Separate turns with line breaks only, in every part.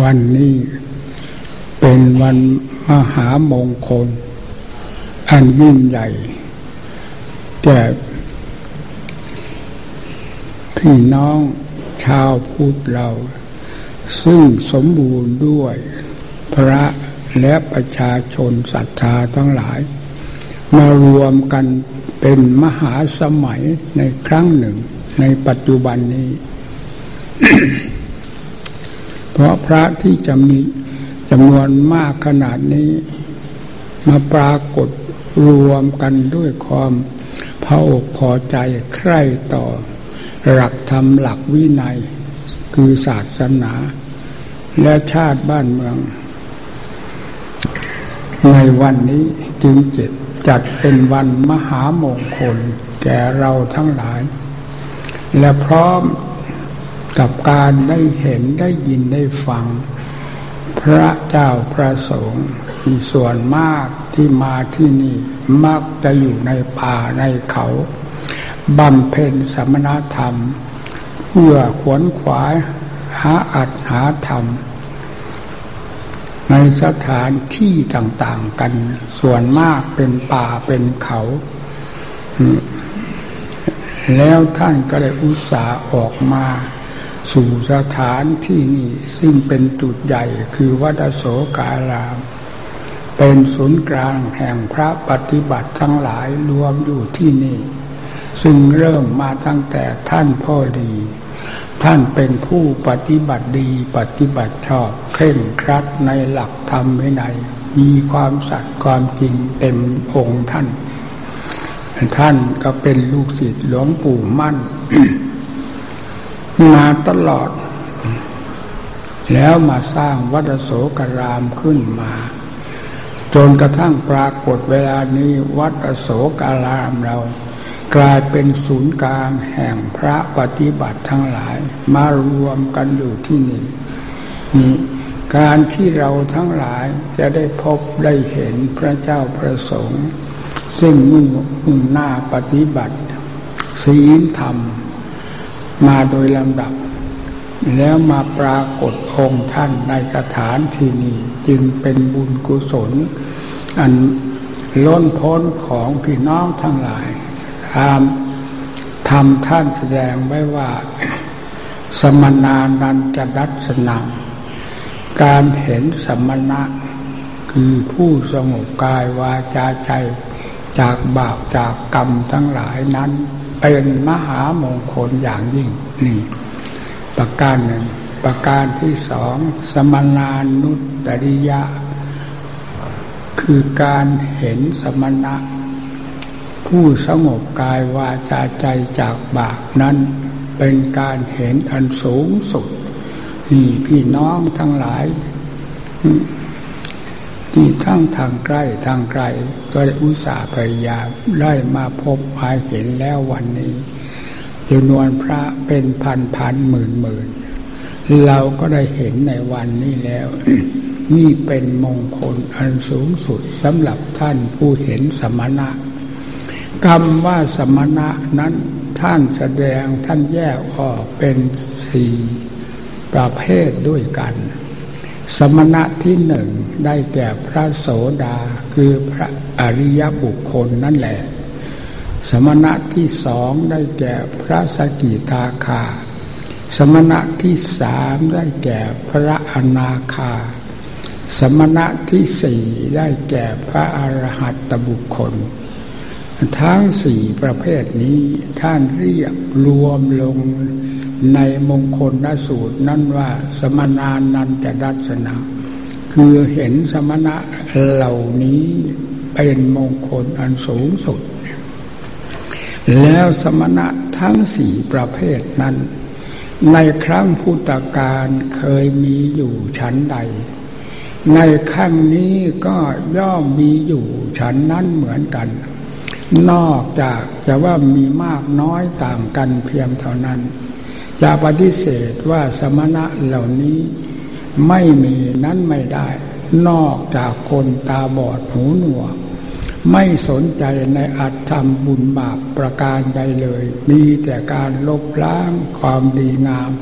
วันนี้เป็นวันมหามงคล อันยิ่งใหญ่แก่พี่น้องชาวพุทธเรา ซึ่งสมบูรณ์ด้วยพระและประชาชนศรัทธาทั้งหลาย มารวมกันเป็นมหาสมัยในครั้งหนึ่งในปัจจุบันนี้ เพราะพระที่จะมีจำนวนมากขนาดนี้ มาปรากฏรวมกันด้วยความพออกพอใจใคร่ต่อ หลักธรรมหลักวินัย คือศาสนา และชาติบ้านเมือง ในวันนี้จึงเจ็ดจัดเป็นวันมหามงคลแก่เราทั้งหลาย และพร้อม กับการได้เห็นได้ยินได้ฟัง พระเจ้าพระสงฆ์มีส่วนมากที่มาที่นี่มักจะอยู่ในป่าในเขาบำเพ็ญสมณธรรม เพื่อขวนขวายหาอัดหาธรรม ในสถานที่ต่างๆกัน ส่วนมากเป็นป่าเป็นเขา แล้วท่านก็ได้อุตส่าห์ออกมา สู่สถานที่นี้ซึ่งเป็นจุดใหญ่คือวัดโสการาม เป็นศูนย์กลางแห่งพระปฏิบัติทั้งหลายรวมอยู่ที่นี่ ซึ่งเริ่มมาตั้งแต่ท่านพ่อดี ท่านเป็นผู้ปฏิบัติดีปฏิบัติชอบเคร่งครัดในหลักธรรมวินัยมีความสัตย์ความจริงเต็มองค์ท่าน ท่านก็เป็นลูกศิษย์หลวงปู่มั่น มาตลอด แล้วมาสร้างวัดโสกรามขึ้นมา จนกระทั่งปรากฏเวลานี้วัดโสการามเรา กลายเป็นศูนย์กลางแห่งพระปฏิบัติทั้งหลาย มารวมกันอยู่ที่นี่นี่การที่เราทั้งหลายจะได้พบได้เห็นพระเจ้าพระสงฆ์ซึ่งมุ่งมุ่งหน้าปฏิบัติศีลธรรม มาโดยลำดับ แล้วมาปรากฏองค์ท่านในสถานที่นี้จึงเป็นบุญกุศล อันล้นพ้นของพี่น้องทั้งหลายทำทำท่านแสดงไว้ว่า สมนานันจะดัชนังการเห็นสมณะ คือผู้สงบกายวาจาใจจากบาปจากกรรมทั้งหลายนั้น เป็นมหามงคลอย่างยิ่งนี่ประการหนึ่ง ประการที่สองสมนานุตริยะ คือการเห็นสมณะ ผู้สงบกายวาจาใจจากบาปนั้น เป็นการเห็นอันสูงสุดนี่พี่น้องทั้งหลาย ที่ทั้งทางใกล้ทางไกล ก็ได้อุตส่าห์พยายามได้มาพบมาเห็นแล้ววันนี้จำนวนพระเป็นพันพันหมื่นหมื่นเราก็ได้เห็นในวันนี้แล้ว นี่เป็นมงคลอันสูงสุดสำหรับท่านผู้เห็นสมณะคำว่าสมณะนั้นท่านแสดงท่านแยกออกเป็นสี่ประเภทด้วยกัน สมณะที่หนึ่งได้แก่พระโสดาคือพระอริยบุคคลนั่นแหละ สมณะที่สองได้แก่พระสกิทาคา สมณะที่สามได้แก่พระอนาคา สมณะที่สี่ได้แก่พระอรหัตตบุคคล ทั้งสี่ประเภทนี้ท่านเรียกรวมลง ในมงคลนสูตรนั่นว่าสมณานันจะดัชนะคือเห็นสมณะเหล่านี้เป็นมงคลอันสูงสุด แล้วสมณะทั้งสี่ประเภทนั้น ในครั้งพุทธกาลเคยมีอยู่ชั้นใด ในขั้งนี้ก็ย่อมมีอยู่ชั้นนั้นเหมือนกัน นอกจากจะว่ามีมากน้อยต่างกันเพียงเท่านั้น จะปฏิเสธว่าสมณะเหล่านี้ไม่มีนั้นไม่ได้ นอกจากคนตาบอดหูหนวก ไม่สนใจในอัตธรรมบุญบาปประการใดเลย มีแต่การลบล้างความดีงาม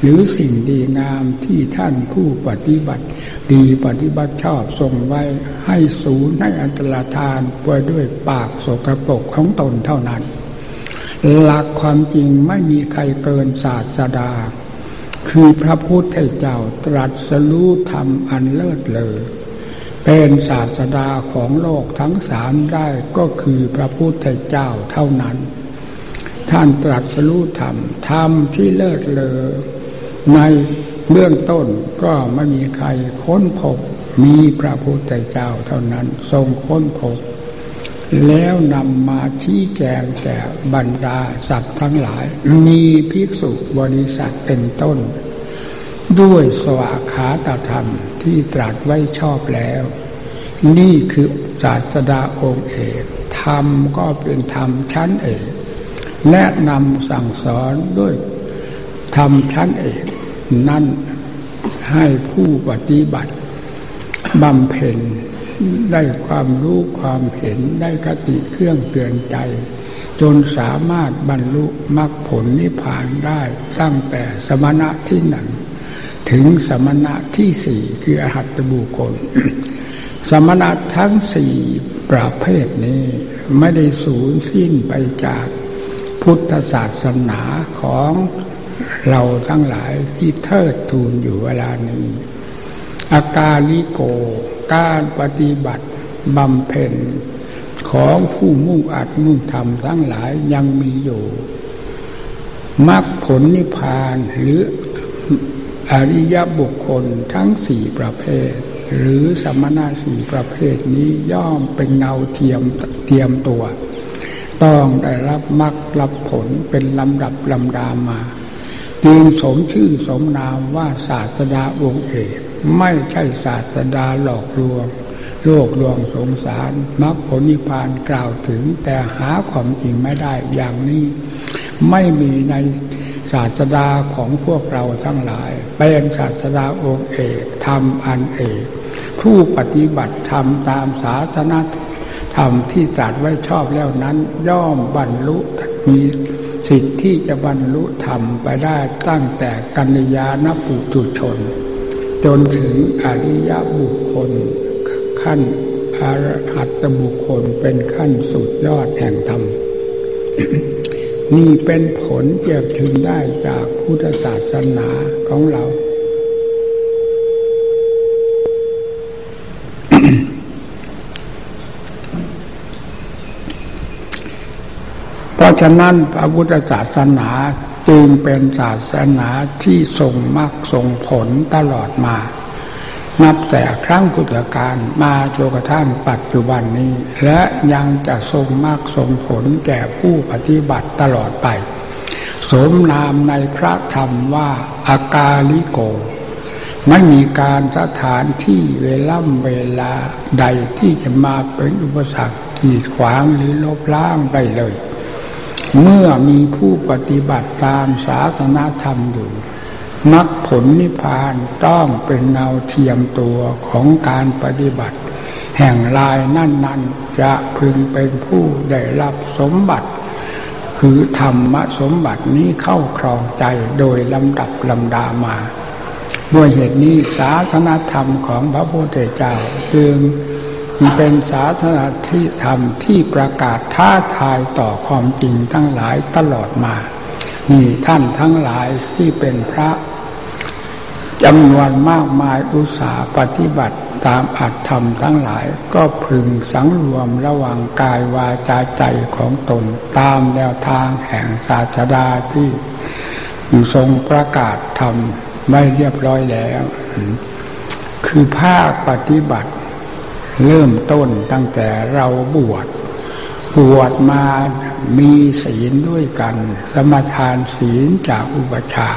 หรือสิ่งดีงามที่ท่านผู้ปฏิบัติ ดีปฏิบัติชอบทรงไว้ให้ศูนย์ให้อันตรธานไปด้วยปากโสกรปรกของตนเท่านั้น หลักความจริงไม่มีใครเกินศาสดา คือพระพุทธเจ้าตรัสรู้ธรรมอันเลิศเลอเป็นศาสดาของโลกทั้งสามได้ก็คือพระพุทธเจ้าเท่านั้น ท่านตรัสรู้ธรรมธรรมที่เลิศเลอในเบื้องต้นก็ไม่มีใครค้นพบมีพระพุทธเจ้าเท่านั้นทรงค้นพบ แล้วนำมาชี้แจงแก่บรรดาสัตว์ทั้งหลาย มีภิกษุบริษัทเป็นต้น ด้วยสวากขาตธรรมที่ตรัสไว้ชอบแล้ว นี่คือศาสดาองค์เอกธรรมก็เป็นธรรมชั้นเอกแนะนำสั่งสอนด้วยธรรมชั้นเอกนั่นให้ผู้ปฏิบัติบำเพ็ญ ได้ความรู้ความเห็นได้คติเครื่องเตือนใจ จนสามารถบรรลุมรรคผลนิพพานได้ตั้งแต่สมณะที่หนึ่งถึงสมณะที่สี่คืออหัตบุคคล สมณะทั้งสี่ประเภทนี้ไม่ได้สูญสิ้นไปจากพุทธศาสนาของเราทั้งหลายที่เทิดทูนอยู่เวลานี้ อากาลิโก การปฏิบัติบำเพ็ญของผู้มุ่งอัดมุ่งทำทั้งหลายยังมีอยู่มรรคผลนิพพานหรืออริยบุคคลทั้งสี่ประเภท หรือสมณะสี่ประเภทนี้ย่อมเป็นเงาเทียมเทียมตัว ต้องได้รับมรรครับผลเป็นลำดับลำดามา จึงสมชื่อสมนามว่าศาสดาองค์เอก ไม่ใช่ศาสดาหลอกลวง โลกลวงสงสารมรรคผลนิพพานกล่าวถึง แต่หาความจริงไม่ได้อย่างนี้ ไม่มีในศาสดาของพวกเราทั้งหลาย เป็นศาสดาองค์เอกธรรมอันเอก ผู้ปฏิบัติธรรมตามศาสนาธรรมที่ตรัสไว้ชอบแล้วนั้น ย่อมบรรลุมีสิทธิ์ที่จะบรรลุธรรมไปได้ตั้งแต่กัญญาณปุถุชน จนถึงอริยบุคคล ขั้นอรหัตบุคคลเป็นขั้นสุดยอดแห่งธรรม นี่เป็นผลเก็บถึงได้จากพุทธศาสนาของเรา เพราะฉะนั้นพระพุทธศาสนา จึงเป็นศาสนาที่ทรงมรรคทรงผลตลอดมา นับแต่ครั้งพุทธกาลมาจนกระทั่งปัจจุบันนี้ และยังจะทรงมรรคทรงผลแก่ผู้ปฏิบัติตลอดไป สมนามในพระธรรมว่าอากาลิโก ไม่มีการสถานที่เวล่ำเวลาใดที่จะมาเป็นอุปสรรคขีดขวางหรือลบล้างได้เลย เมื่อมีผู้ปฏิบัติตามศาสนาธรรมอยู่มรรคผลนิพพานต้องเป็นเงาเทียมตัวของการปฏิบัติ แห่งลายนั่นนั้นจะพึงเป็นผู้ได้รับสมบัติ คือธรรมสมบัตินี้เข้าครองใจโดยลำดับลำดามา ด้วยเหตุนี้ศาสนาธรรมของพระพุทธเจ้าจึง เป็นศาสนาที่ธรรมที่ประกาศท้าทายต่อความจริงทั้งหลายตลอดมานี่ท่านทั้งหลายที่เป็นพระจำนวนมากมายอุตสาหปฏิบัติตามอัตธรรมทั้งหลายก็พึงสังรวมระหว่างกายวาจาใจของตน ตามแนวทางแห่งศาสดาที่ทรงประกาศธรรมไม่เรียบร้อยแล้ว คือภาคปฏิบัติ เริ่มต้นตั้งแต่เราบวชบวชมามีศีลด้วยกันสมทานศีลจากอุปชา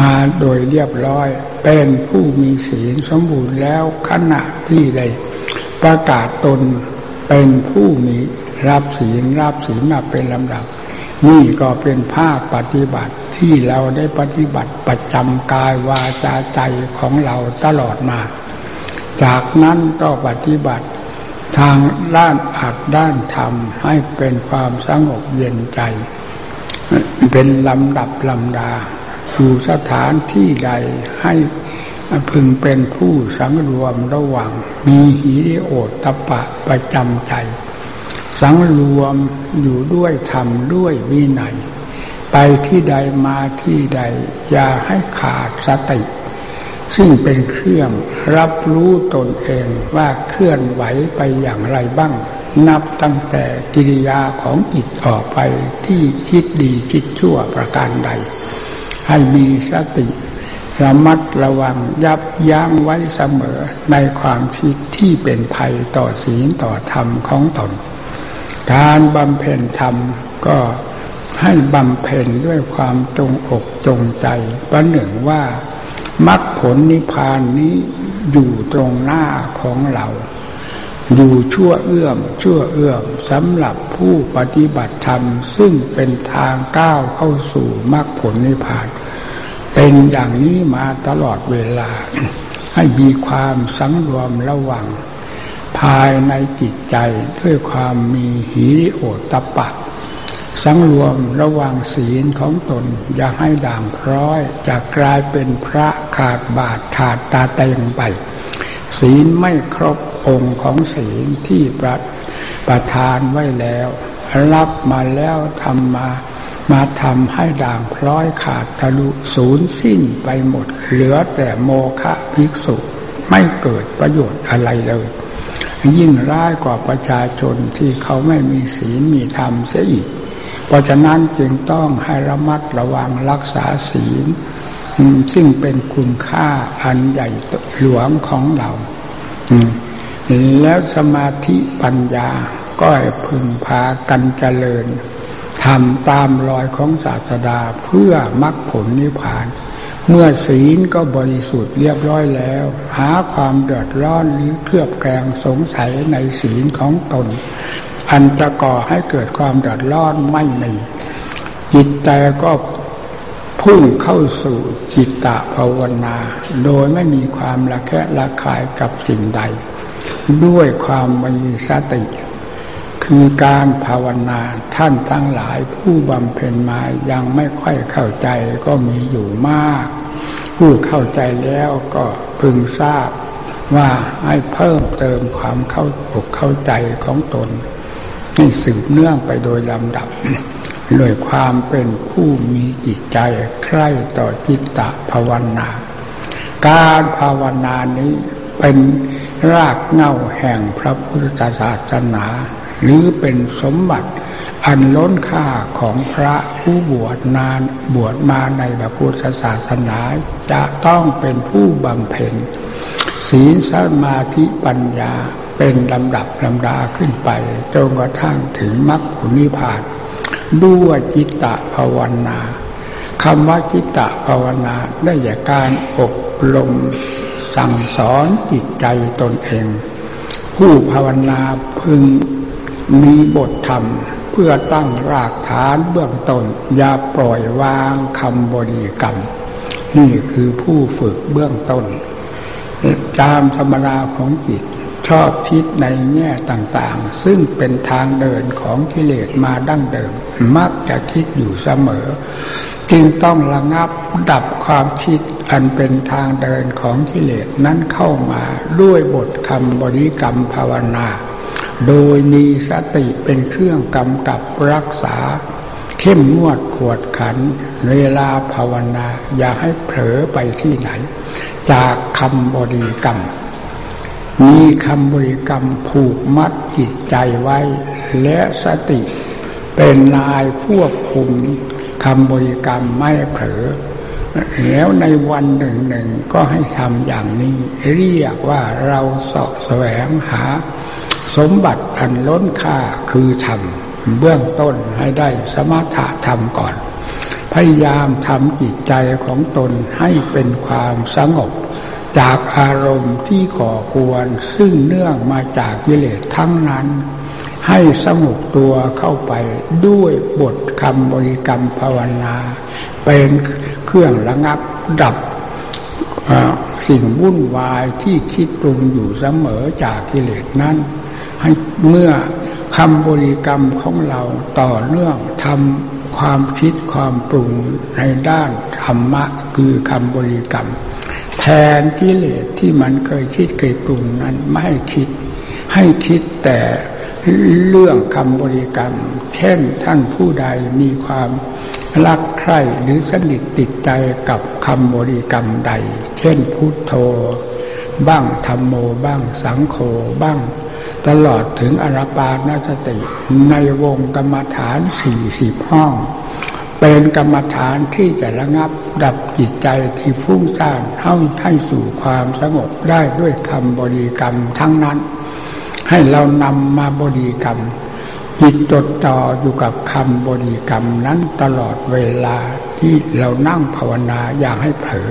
มาโดยเรียบร้อย เป็นผู้มีศีลสมบูรณ์แล้วขณะที่ได้ประกาศตนเป็นผู้มีรับศีลรับศีลมาเป็นลำดับ นี่ก็เป็นภาคปฏิบัติที่เราได้ปฏิบัติประจำกายวาจาใจของเราตลอดมา จากนั้นก็ปฏิบัติทางด้านอัดด้านธรรมให้เป็นความสงบเย็นใจ เป็นลำดับลำดา อยู่สถานที่ใดให้พึงเป็นผู้สังรวมระหว่าง มีหิริโอตตะปะประจำใจ สังรวมอยู่ด้วยธรรมด้วยวินัย ไปที่ใดมาที่ใด อย่าให้ขาดสติ ซึ่งเป็นเครื่องรับรู้ตนเองว่าเคลื่อนไหวไปอย่างไรบ้าง นับตั้งแต่กิริยาของจิตออกไปที่คิดดีคิดชั่วประการใด ให้มีสติระมัดระวังยับยั้งไว้เสมอในความคิดที่เป็นภัยต่อศีลต่อธรรมของตน การบำเพ็ญธรรมก็ให้บำเพ็ญด้วยความจงอกจงใจประหนึ่งว่า มรรคผลนิพพานนี้อยู่ตรงหน้าของเรา อยู่ชั่วเอื้อม ชั่วเอื้อมสำหรับผู้ปฏิบัติธรรม ซึ่งเป็นทางก้าวเข้าสู่มรรคผลนิพพาน เป็นอย่างนี้มาตลอดเวลา ให้มีความสังรวมระวัง ภายในจิตใจด้วยความมีหิริโอตปะ สังรวมระวังศีลของตน อย่าให้ด่างพร้อยจะกลายเป็นพระขาดบาทขาดตาเต็งไป ศีลไม่ครบองค์ของศีลที่ประประทานไว้แล้ว รับมาแล้วทำมามาทำให้ด่างพร้อยขาดทะลุศูนย์สิ้นไปหมด เหลือแต่โมฆะภิกษุไม่เกิดประโยชน์อะไรเลย ยิ่งร้ายกว่าประชาชนที่เขาไม่มีศีลมีธรรมเสียอีก เพราะฉะนั้นจึงต้องให้ระมัดระวังรักษาศีลซึ่งเป็นคุณค่าอันใหญ่หลวงของเราแล้วสมาธิปัญญาก็พึงพากันเจริญทำตามรอยของศาสดาเพื่อมรรคผลนิพพาน เมื่อศีลก็บริสุทธิ์เรียบร้อยแล้ว หาความเดือดร้อนหรือเคลือบแคลงสงสัยในศีลของตน อันจะก่อให้เกิดความเดือดร้อนไม่มีจิตใจก็พุ่งเข้าสู่จิตตะภาวนา โดยไม่มีความละแคะละคายกับสิ่งใด ด้วยความมีสติ คือการภาวนาท่านทั้งหลายผู้บำเพ็ญมายังไม่ค่อยเข้าใจก็มีอยู่มาก ผู้เข้าใจแล้วก็พึงทราบว่าให้เพิ่มเติมความเข้าอกเข้าใจของตน ให้สืบเนื่องไปโดยลำดับด้วยความเป็นผู้มีจิตใจใคร่ต่อจิตตะภาวนา การภาวนานี้เป็นรากเง้าแห่งพระพุทธศาสนา หรือเป็นสมบัติอันล้นค่าของพระผู้บวชนานบวชมาในพระพุทธศาสนา จะต้องเป็นผู้บำเพ็ญศีลสมาธิปัญญา เป็นลำดับลำดาขึ้นไปจนกระทั่งถึงมรรคผลนิพพานด้วยจิตตภาวนาคำว่าจิตตภาวนาได้แก่การอบรมสั่งสอนจิตใจตนเอง ผู้ภาวนาพึงมีบทธรรมเพื่อตั้งรากฐานเบื้องต้นอย่าปล่อยวางคำบริกรรม นี่คือผู้ฝึกเบื้องต้นจามธรรมดาของจิต ชอบคิดในแง่ต่างๆ ซึ่งเป็นทางเดินของกิเลสมาดั้งเดิม มักจะคิดอยู่เสมอ จึงต้องระงับดับความคิดอันเป็นทางเดินของกิเลสนั้นเข้ามาด้วยบทคำบริกรรมภาวนา โดยมีสติเป็นเครื่องกำกับรักษา เข้มงวดขวดขัน เวลาภาวนา อย่าให้เผลอไปที่ไหน จากคำบริกรรม มีคำบริกรรมผูกมัดจิตใจไว้ และสติเป็นนายควบคุมคำบริกรรมไม่เผลอแล้วในวันหนึ่งหนึ่งก็ให้ทำอย่างนี้ เรียกว่าเราสาะแสวงหา สมบัติอันล้นค่าคือธรรมเบื้องต้นให้ได้สมถะธรรมก่อน พยายามทำจิตใจของตนให้เป็นความสงบ จากอารมณ์ที่ก่อควรซึ่งเนื่องมาจากกิเลสทั้งนั้น ให้สงบตัวเข้าไปด้วยบทคำบริกรรมภาวนา เป็นเครื่องระงับดับสิ่งวุ่นวายที่คิดปรุงอยู่เสมอจากกิเลสนั้น ให้เมื่อคำบริกรรมของเราต่อเนื่องทำความคิดความปรุงในด้านธรรมะคือคำบริกรรม ทนกิเลสที่มันเคยคิดเคยปรุงนั้นไม่ให้คิด ให้คิดแต่เรื่องคำบริกรรม เช่นท่านผู้ใดมีความรักใคร่หรือสนิทติดใจกับคำบริกรรมใด เช่นพุทโธ บ้างธรรมโมบ้างสังโฆบ้าง ตลอดถึงอรปานาสติในวงกรรมฐานสี่สิบห้อง เป็นกรรมฐานที่จะระงับดับจิตใจที่ฟุ้งซ่านให้ให้สู่ความสงบได้ด้วยคำบริกรรมทั้งนั้น ให้เรานำมาบริกรรม จิตจดจ่ออยู่กับคำบริกรรมนั้นตลอดเวลาที่เรานั่งภาวนาอย่างให้เผลอ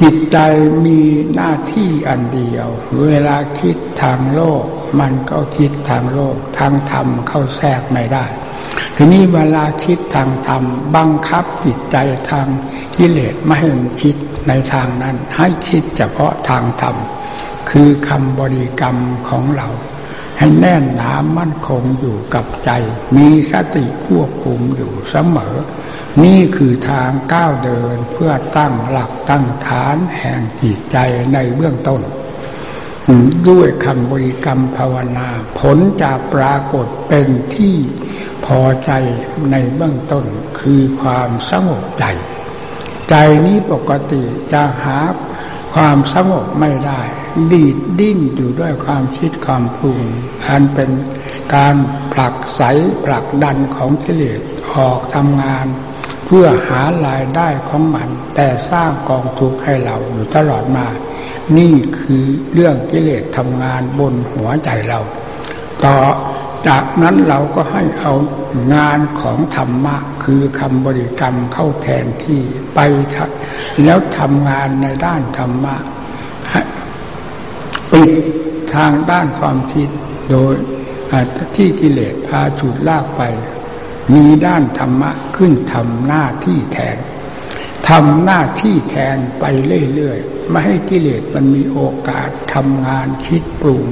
จิตใจมีหน้าที่อันเดียว เวลาคิดทางโลก มันก็คิดทางโลกทางธรรมเข้าแทรกไม่ได้ ทีนี้เวลาคิดทางธรรมบังคับจิตใจทางกิเลสไม่ให้มันคิดในทางนั้น ให้คิดเฉพาะทางธรรม คือคำบริกรรมของเรา ให้แน่นหนามั่นคงอยู่กับใจ มีสติควบคุมอยู่เสมอ นี่คือทางก้าวเดินเพื่อตั้งหลักตั้งฐานแห่งจิตใจในเบื้องต้นด้วยคำบริกรรมภาวนา ผลจะปรากฏเป็นที่ พอใจในเบื้องต้นคือความสงบใจ ใจนี้ปกติจะหาความสงบไม่ได้ ดีดดิ้นอยู่ด้วยความคิดความปรุงอันเป็นการผลักไสผลักดันของกิเลสออกทำงาน เพื่อหารายได้ของมัน แต่สร้างกองทุกข์ให้เราอยู่ตลอดมา นี่คือเรื่องกิเลสทำงานบนหัวใจเรา ต่อ จากนั้นเราก็ให้เอางานของธรรมะ คือคำบริกรรมเข้าแทนที่ไปแล้วทำงานในด้านธรรมะปิดทางด้านความคิดโดยที่กิเลสพาฉุดลากไป มีด้านธรรมะขึ้นทำหน้าที่แทนทำหน้าที่แทนไปเรื่อยๆไม่ให้กิเลสมันมีโอกาสทำงานคิดปรุง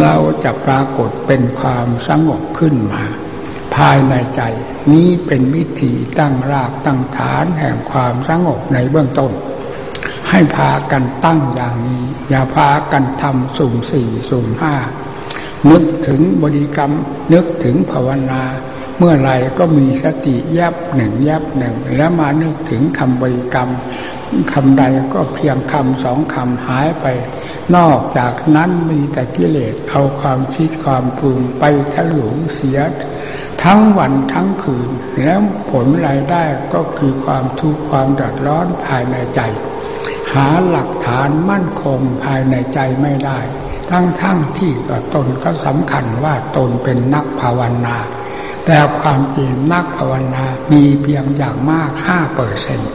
เราจะปรากฏเป็นความสงบขึ้นมา ภายในใจ นี้เป็นวิธีตั้งรากตั้งฐานแห่งความสงบในเบื้องต้น ให้พากันตั้งอย่างนี้ อย่าพากันทำสุ่มสี่สุ่มห้านึกถึงบริกรรม นึกถึงภาวนา เมื่อไรก็มีสติยับหนึ่งยับหนึ่ง แล้วมานึกถึงคำบริกรรมคำใดก็เพียงคำสองคำหายไป นอกจากนั้นมีแต่กิเลสเอาความคิดความปรุงไปทะลุเสีย ทั้งวันทั้งคืน แล้วผลรายได้ก็คือความทุกข์ความดือดร้อนภายในใจ หาหลักฐานมั่นคงภายในใจไม่ได้ ทั้งทั้งที่ก็ตนก็สำคัญว่าตนเป็นนักภาวนา แต่ความจริงนักภาวนามีเพียงอย่างมากห้าเปอร์เซ็นต์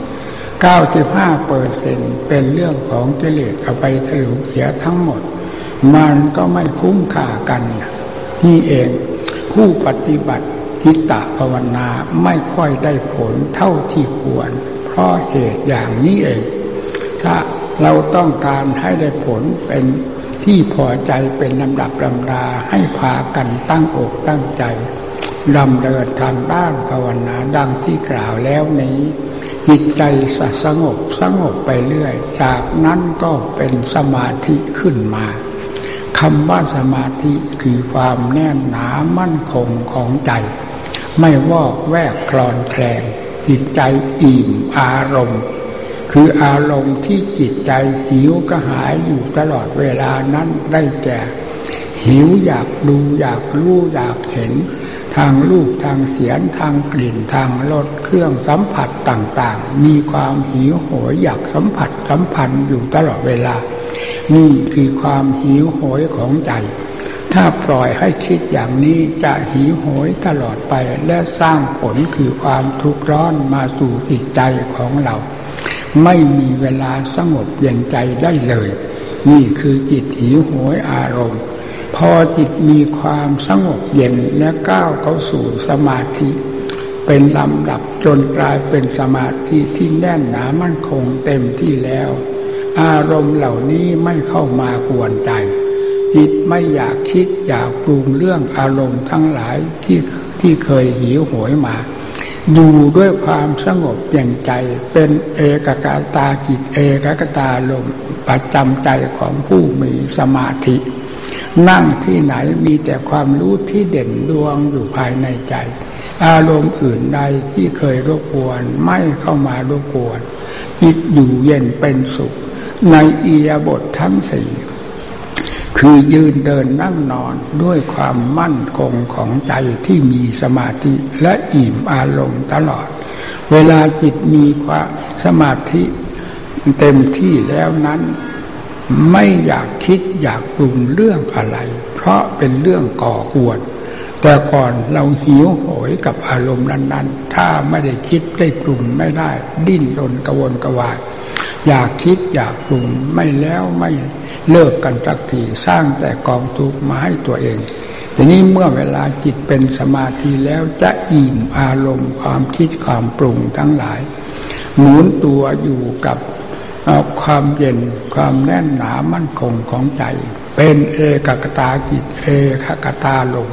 95เปอร์เซ็นเป็นเรื่องของเจเลสเอาไปถลุเสียทั้งหมด มันก็ไม่คุ้มค่ากันนี่เองผู้ปฏิบัติทิฏฐภาวนาไม่ค่อยได้ผลเท่าที่ควร เพราะเหตุอย่างนี้เอง ถ้าเราต้องการให้ได้ผลเป็นที่พอใจเป็นลำดับลำดาให้พากันตั้งอกตั้งใจดำเดินทางด้านภาวนาดังที่กล่าวแล้วนี้ จิตใจสงบสงบไปเรื่อย จากนั้นก็เป็นสมาธิขึ้นมาคำว่าสมาธิคือความแน่นหนามั่นคงของใจ ไม่วอกแวกคลอนแคลงจิตใจอิ่มอารมณ์ คืออารมณ์ที่จิตใจหิวกระหายอยู่ตลอดเวลานั้นได้แก่ หิวอยากดูอยากรู้อยากเห็น ทางรูปทางเสียงทางกลิ่นทางรสเครื่องสัมผัสต่างๆ มีความหิวโหยอยากสัมผัสสัมพันธ์อยู่ตลอดเวลา นี่คือความหิวโหยของใจ ถ้าปล่อยให้คิดอย่างนี้จะหิวโหยตลอดไปและสร้างผลคือความทุกข์ร้อนมาสู่จิตใจของเรา ไม่มีเวลาสงบเย็นใจได้เลย นี่คือจิตหิวโหยอารมณ์ พอจิตมีความสงบเย็นและก้าวเข้าสู่สมาธิ เป็นลำดับจนกลายเป็นสมาธิที่แน่นหนามั่นคงเต็มที่แล้ว อารมณ์เหล่านี้ไม่เข้ามากวนใจ จิตไม่อยากคิดอยากปรุงเรื่องอารมณ์ทั้งหลายที่ที่เคยหิวโหยมา อยู่ด้วยความสงบเย็นใจ เป็นเอกกาตากิจเอกกตาลมประจำใจของผู้มีสมาธิ นั่งที่ไหนมีแต่ความรู้ที่เด่นดวงอยู่ภายในใจ อารมณ์อื่นใดที่เคยรบกวนไม่เข้ามารบกวนจิตอยู่เย็นเป็นสุข ในอียบททั้งสี่คือยืนเดินนั่งนอนด้วยความมั่นคงของใจที่มีสมาธิและอิ่มอารมณ์ตลอด เวลาจิตมีความสมาธิเต็มที่แล้วนั้น ไม่อยากคิดอยากปรุงเรื่องอะไร เพราะเป็นเรื่องก่อกวนแต่ก่อนเราหิวโหยกับอารมณ์นั้น ๆ ถ้าไม่ได้คิดได้ปรุงไม่ได้ ดิ้นรนกระวนกระวาย อยากคิดอยากปรุงไม่แล้วไม่เลิกกันสักทีสร้างแต่กองทุกข์มาให้ตัวเอง ทีนี้เมื่อเวลาจิตเป็นสมาธิแล้วจะอิ่มอารมณ์ความคิดความปรุงทั้งหลาย หมุนตัวอยู่กับ ความเย็นความแน่นหนามั่นคงของใจ เป็นเอกกตาจิตเอกกตาลม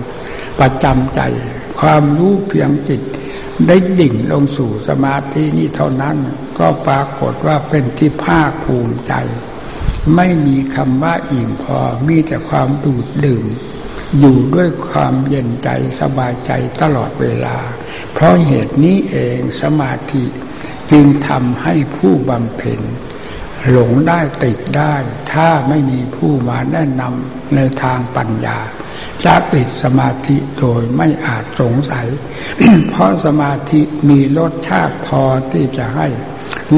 ประจำใจ ความรู้เพียงจิต ได้ดิ่งลงสู่สมาธินี้เท่านั้น ก็ปรากฏว่าเป็นที่ภาคภูมิใจ ไม่มีคำว่าอิ่มพอมีแต่ความดูดดื่ม อยู่ด้วยความเย็นใจสบายใจตลอดเวลา เพราะเหตุนี้เองสมาธิจึงทำให้ผู้บำเพ็ญ หลงได้ติดได้ ถ้าไม่มีผู้มาแนะนำในทางปัญญาจะติดสมาธิโดยไม่อาจสงสัย เพราะสมาธิมีรสชาติพอที่จะให้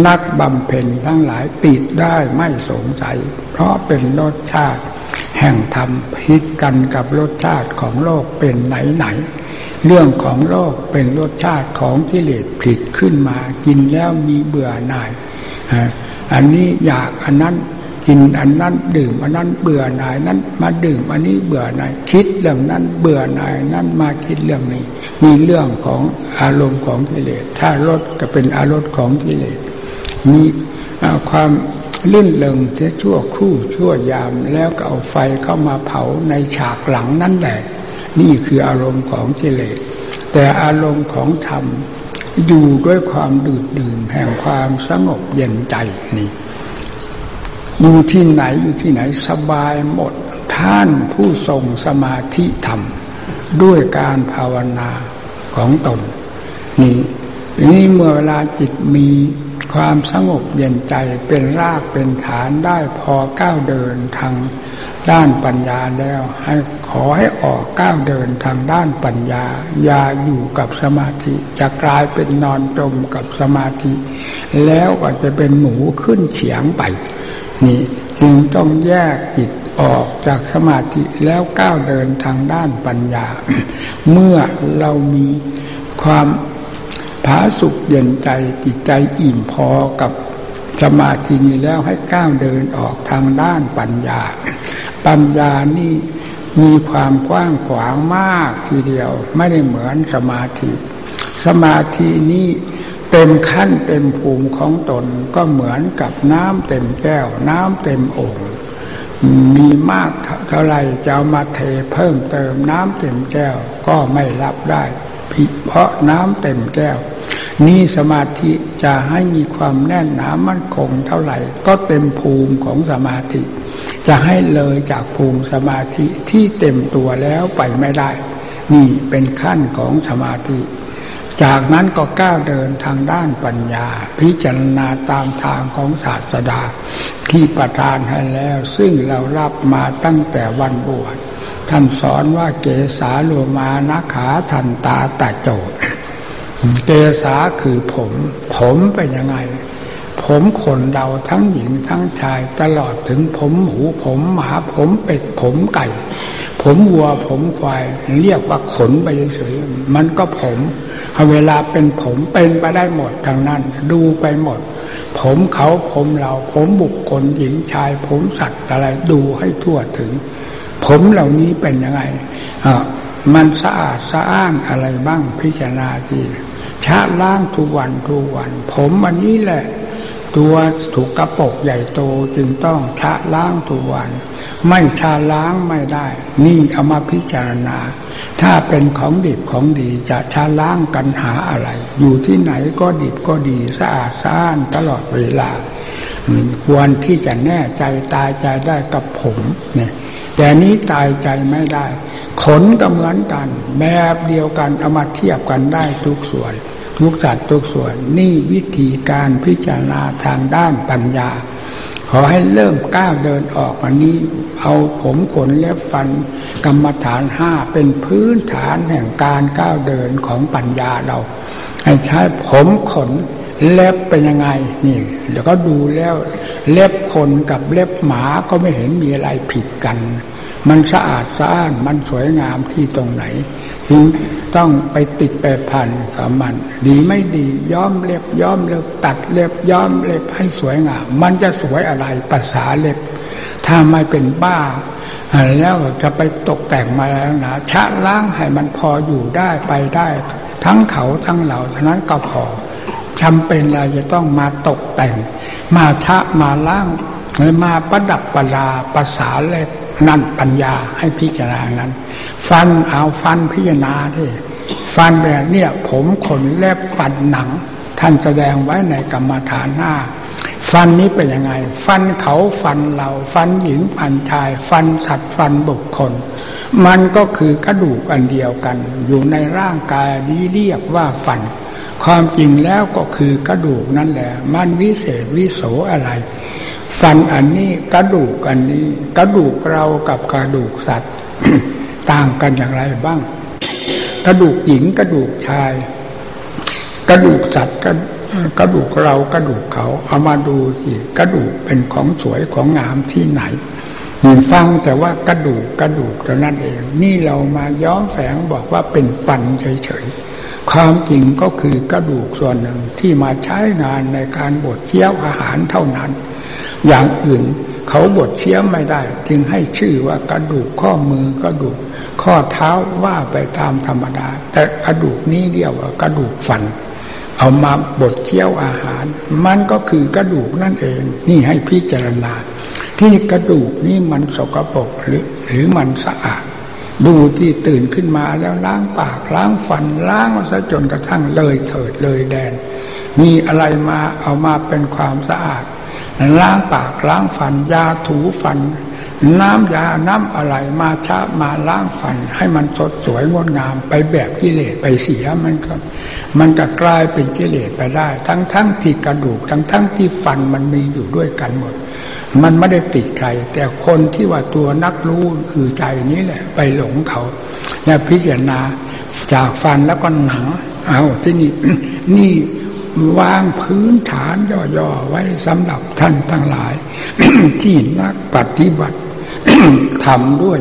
นักบำเพ็ญทั้งหลายติดได้ไม่สงสัย เพราะเป็นรสชาติ แห่งธรรมพิดกันกับรสชาติของโลกเป็นไหนไหนเรื่องของโลกเป็นรสชาติของกิเลสผิดขึ้นมากินแล้วมีเบื่อหน่าย อันนี้อยากอันนั้นกินอันนั้นดื่มอันนั้นเบื่อหน่ายนั้นมาดื่มอันนี้เบื่อหน่ายคิดเรื่องนั้นเบื่อหน่ายนั้นมาคิดเรื่องนี้มีเรื่องของอารมณ์ของกิเลสถ้ารสก็เป็นอารมณ์ของกิเลสมีความลื่นเลงเสียชั่วครู่ชั่วยามแล้วก็เอาไฟเข้ามาเผาในฉากหลังนั่นแหละนี่คืออารมณ์ของกิเลสแต่อารมณ์ของธรรม อยู่ด้วยความดื่มดื่มแห่งความสงบเย็นใจนี่อยู่ที่ไหนอยู่ที่ไหนสบายหมด ท่านผู้ทรงสมาธิธรรม ด้วยการภาวนาของตน นี่นี้เมื่อเวลาจิตมีความสงบเย็นใจเป็นรากเป็นฐานได้พอก้าวเดินทางด้านปัญญาแล้วให้ ขอให้ออกก้าวเดินทางด้านปัญญา อย่าอยู่กับสมาธิ จะกลายเป็นนอนจมกับสมาธิ แล้วก็จะเป็นหมูขึ้นเฉียงไป นี่จึงต้องแยกจิตออกจากสมาธิแล้วก้าวเดินทางด้านปัญญา เมื่อเรามีความผาสุขเย็นใจจิตใจอิ่มพอกับสมาธินี้แล้วให้ก้าวเดินออกทางด้านปัญญา ปัญญานี่ มีความกว้างขวางมากทีเดียว ไม่ได้เหมือนสมาธิ สมาธินี้เต็มขั้นเต็มภูมิของตนก็เหมือนกับน้ำเต็มแก้ว น้ำเต็มโอ่งมีมากเท่าไรจะเอามาเทเพิ่มเติมน้ำเต็มแก้วก็ไม่รับได้เพราะน้ำเต็มแก้ว นี่สมาธิจะให้มีความแน่นหนามั่นคงเท่าไหร่ ก็เต็มภูมิของสมาธิ จะให้เลยจากภูมิสมาธิที่เต็มตัวแล้วไปไม่ได้ นี่เป็นขั้นของสมาธิ จากนั้นก็ก้าวเดินทางด้านปัญญา พิจารณาตามทางของศาสดา ที่ประทานให้แล้ว ซึ่งเรารับมาตั้งแต่วันบวชท่านสอนว่าเกสาโลมานาขาทันตาตะโจดเกษาคือผม ผมเป็นยังไง ผมขนเดาทั้งหญิงทั้งชาย ตลอดถึงผมหมูผมหมาผมเป็ดผมไก่ ผมวัวผมควาย เรียกว่าขนไปเฉยๆมันก็ผมเวลาเป็นผมเป็นไปได้หมดทางนั้น ดูไปหมด ผมเขาผมเราผมบุคคลหญิงชาย ผมสัตว์อะไรดูให้ทั่วถึง ผมเหล่านี้เป็นยังไงอ่ามันสะอาดสะอ้านอะไรบ้างพิจารณาทีชะล้างทุกวันทุกวัน ผมอันนี้แหละ ตัวถูกกระปกใหญ่โตจึงต้องชะล้างทุกวัน ไม่ชาล้างไม่ได้ นี่เอามาพิจารณา ถ้าเป็นของดิบของดีจะชาล้างกันหาอะไร อยู่ที่ไหนก็ดิบก็ดีสะอาดสะอ้านตลอดเวลาควรที่จะแน่ใจตายใจได้กับผมเนี่ยแต่นี้ตายใจไม่ได้ ขนก็เหมือนกัน แบบเดียวกันเอามาเทียบกันได้ทุกส่วน ทุกสัตว์ทุกส่วนนี่วิธีการพิจารณาทางด้านปัญญา ขอให้เริ่มก้าวเดินออกอันนี้ เอาผมขนเล็บฟันกรรมฐานห้าเป็นพื้นฐานแห่งการก้าวเดินของปัญญาเรา ให้ใช้ผมขนเล็บเป็นยังไงนี่เดี๋ยวก็ดูแล้ว เล็บคนกับเล็บหมาก็ไม่เห็นมีอะไรผิดกัน มันสะอาดสะอ้านมันสวยงามที่ตรงไหนจึงต้องไปติดไปพันกับมัน ดีไม่ดีย้อมเล็บย้อมเล็บตัดเล็บย้อมเล็บให้สวยงาม มันจะสวยอะไรภาษาเล็บ ถ้าไม่เป็นบ้าแล้วจะไปตกแต่งมาแล้วนะชะล้างให้มันพออยู่ได้ไปได้ ทั้งเขาทั้งเราเท่านั้นก็พอจำเป็นเราจะต้องมาตกแต่ง มาชะมาล้างมาประดับประดาภาษาเล็บ นั่นปัญญาให้พิจารณานั้น ฟันเอาฟันพิจารณาที่ฟันแบบเนี่ยผมขนเล็บฟันหนัง ท่านแสดงไว้ในกรรมฐานหน้า ฟันนี้เป็นยังไง ฟันเขาฟันเรา ฟันหญิงฟันชาย ฟันสัตว์ฟันบุคคล มันก็คือกระดูกอันเดียวกัน อยู่ในร่างกายนี้เรียกว่าฟัน ความจริงแล้วก็คือกระดูกนั่นแหละ มันวิเศษวิโสอะไร ฟันอันนี้กระดูกอันนี้ กระดูกเรากับกระดูกสัตว์ ต่างกันอย่างไรบ้าง กระดูกหญิงกระดูกชาย กระดูกสัตว์กระกระดูกเรากระดูกเขาเอามาดูสิกระดูกเป็นของสวยของงามที่ไหนฟังแต่ว่ากระดูกกระดูกเท่านั้นเอง นี่เรามาย้อมแฝงบอกว่าเป็นฟันเฉยๆความจริงก็คือกระดูกส่วนหนึ่งที่มาใช้งานในการบดเคี้ยวอาหารเท่านั้น อย่างอื่น เขาบดเชี่ยมไม่ได้ จึงให้ชื่อว่ากระดูกข้อมือกระดูก ข้อเท้าว่าไปตามธรรมดา แต่กระดูกนี้เรียกว่ากระดูกฟัน เอามาบดเชี่ยวอาหาร มันก็คือกระดูกนั่นเอง นี่ให้พิจารณา ที่กระดูกนี้มันสกปรกหรือหรือมันสะอาดดูที่ตื่นขึ้นมาแล้วล้างปากล้างฟันล้างซะจนกระทั่งเลยเถิดเลยแดน มีอะไรมาเอามาเป็นความสะอาด ล้างปากล้างฟัน ยาถูฟัน น้ำยาน้ำอะไรมาชะมาล้างฟัน ให้มันสดสวยงดงามไปแบบกิเลสไปเสียมันก็ มันก็กลายเป็นกิเลสไปได้ ทั้งทั้งที่กระดูกทั้งทั้งที่ฟันมันมีอยู่ด้วยกันหมด มันไม่ได้ติดใคร แต่คนที่ว่าตัวนักรู้คือใจนี้แหละ ไปหลงเขาเนี่ยพิจารณาจากฟันแล้วก็หนังเอาที่นี่นี่ วางพื้นฐานย่อๆไว้สำหรับท่านทั้งหลาย ที่นักปฏิบัติทำด้วย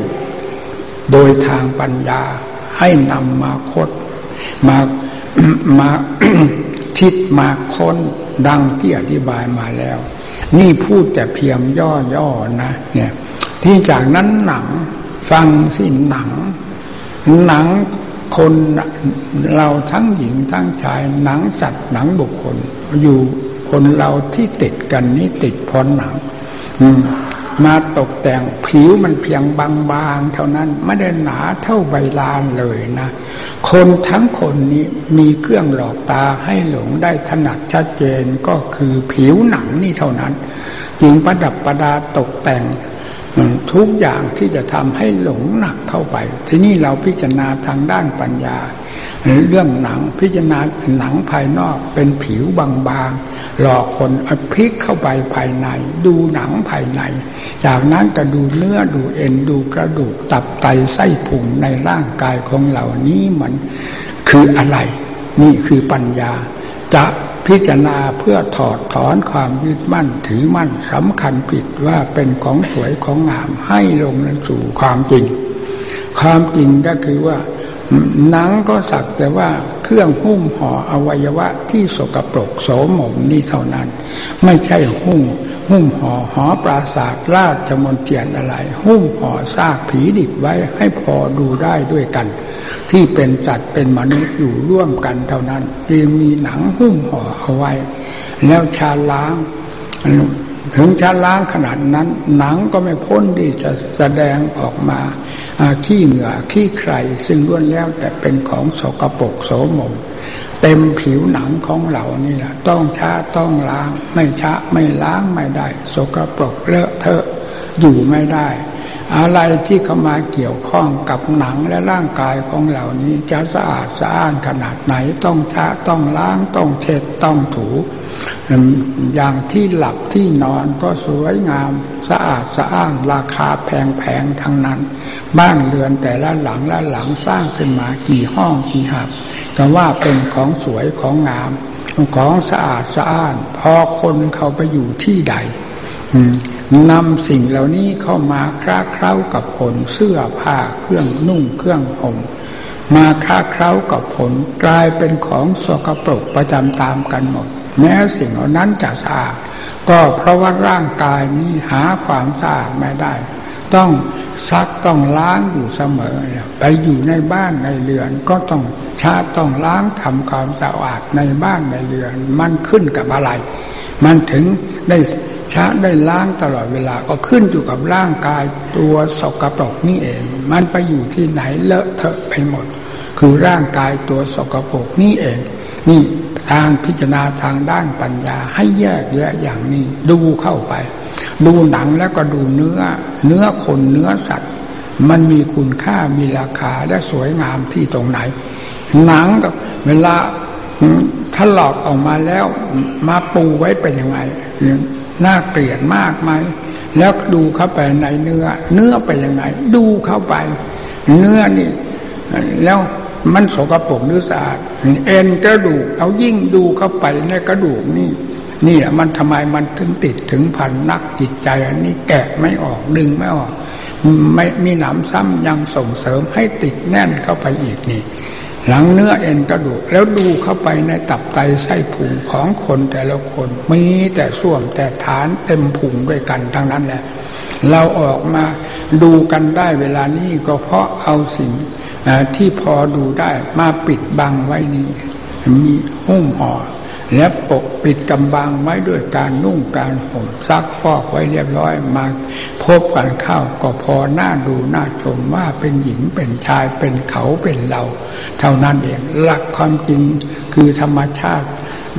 โดยทางปัญญาให้นำมาคดมามาคิดมาค้นดังที่อธิบายมาแล้ว นี่พูดแต่เพียงย่อๆนะ เนี่ย ที่จากนั้นหนังฟังสิหนัง หนัง คนเราทั้งหญิงทั้งชายหนังสัตว์หนังบุคคล อยู่คนเราที่ติดกันนี้ติดพรหนังมาตกแต่งผิวมันเพียงบางๆเท่านั้นไม่ได้หนาเท่าใบลานเลยนะ คนทั้งคนนี้มีเครื่องหลอกตาให้หลงได้ถนัดชัดเจนก็คือผิวหนังนี่เท่านั้น จึงประดับประดาตกแต่ง ทุกอย่างที่จะทำให้หลงหนักเข้าไป ที่นี่เราพิจารณาทางด้านปัญญาเรื่องหนังพิจารณาหนังภายนอกเป็นผิวบางๆหลอกคนอพลิกเข้าไปภายใน ดูหนังภายใน จากนั้นก็ดูเนื้อดูเอ็นดูกระดูกตับไตไส้พุงในร่างกายของเหล่านี้มันคืออะไร นี่คือปัญญา จะ พิจารณาเพื่อถอดถอนความยึดมั่นถือมั่นสำคัญผิดว่าเป็นของสวยของงามให้ลงสู่ความจริง ความจริงก็คือว่าหนังก็สักแต่ว่าเครื่องหุ้มห่ออวัยวะที่สกปรกโสมมนี่เท่านั้น ไม่ใช่หุ้ม หุ้มห่อหอปราศาสตร์ราชมนเทียนอะไร หุ้มห่อซากผีดิบไว้ให้พอดูได้ด้วยกัน ที่เป็นจัดเป็นมนุษย์อยู่ร่วมกันเท่านั้นจึงมีหนังหุ้มห่อเอาไว้ แล้วชาล้างถึงชาล้างขนาดนั้น หนังก็ไม่พ้นที่จะแสดงออกมาขี้เหงื่อขี้ใคร ซึ่งล้วนแล้วแต่เป็นของสกปรกโสมม เต็มผิวหนังของเรานี่แหละ ต้องช้าต้องล้าง ไม่ช้าไม่ล้างไม่ได้ สกปรกเลอะเทอะอยู่ไม่ได้ อะไรที่เข้ามาเกี่ยวข้องกับหนังและร่างกายของเรานี้จะสะอาดสะอ้านขนาดไหนต้องช้าต้องล้างต้องเช็ดต้องถู อย่างที่หลับที่นอนก็สวยงามสะอาดสะอ้านราคาแพงๆทั้งนั้น บ้านเรือนแต่ละหลังละหลังสร้างขึ้นมากี่ห้องกี่หับ ก็ว่าเป็นของสวยของงาม ของสะอาดสะอ้าน พอคนเขาไปอยู่ที่ใดนำสิ่งเหล่านี้เข้ามาคล้าเคล้ากับผลเสื้อผ้าเครื่องนุ่งเครื่องห่มมาคล้าเคล้ากับผลกลายเป็นของสกปรกประจำตามกันหมด แม้สิ่งเหล่านั้นจะสะอาดก็เพราะว่าร่างกายนี้หาความสะอาดไม่ได้ ต้องซักต้องล้างอยู่เสมอ ไปอยู่ในบ้านในเรือน ก็ต้องชาต้องล้างทำความสะอาดในบ้านในเรือน มันขึ้นกับอะไร มันถึงได้ชาได้ล้างตลอดเวลาก็ขึ้นอยู่กับร่างกายตัวสกปรกนี่เอง มันไปอยู่ที่ไหนเลอะเทอะไปหมด คือร่างกายตัวสกปรกนี่เอง นี่ทางพิจารณาทางด้านปัญญาให้แยกแยะอย่างนี้ดูเข้าไป ดูหนังแล้วก็ดูเนื้อ เนื้อคนเนื้อสัตว์ มันมีคุณค่ามีราคาและสวยงามที่ตรงไหน หนังกับเวลาถ้าหลอกออกมาแล้วมาปูไว้เป็นยังไงน่าเกลียดมากไหมแล้วดูเข้าไปในเนื้อ เนื้อไปยังไง ดูเข้าไป เนื้อนี่ แล้วมันสกปรกหรือสะอาดเอ็นกระดูกเอายิ่งดูเข้าไปในกระดูกนี่ นี่มันทำไมมันถึงติดถึงพันนักจิตใจ อันนี้แกะไม่ออกดึงไม่ออก ไม่มีหนำซ้ำยังส่งเสริมให้ติดแน่นเข้าไปอีกนี่ หลังเนื้อเอ็นกระดูกแล้วดูเข้าไปในตับไตไส้พุงของคนแต่ละคนมีแต่ส่วมแต่ฐานเต็มพุงด้วยกันทั้งนั้นแหละเราออกมาดูกันได้เวลานี้ก็เพราะเอาสิ่งที่พอดูได้มาปิดบังไว้นี้มีหุ้มห่อ และปกปิดกำบังไว้ด้วยการนุ่งการห่มซักฟอกไว้เรียบร้อยมาพบกันเข้าก็พอหน้าดูหน้าชมว่าเป็นหญิงเป็นชายเป็นเขาเป็นเรา เท่านั้นเองหลักความจริงคือธรรมชาติ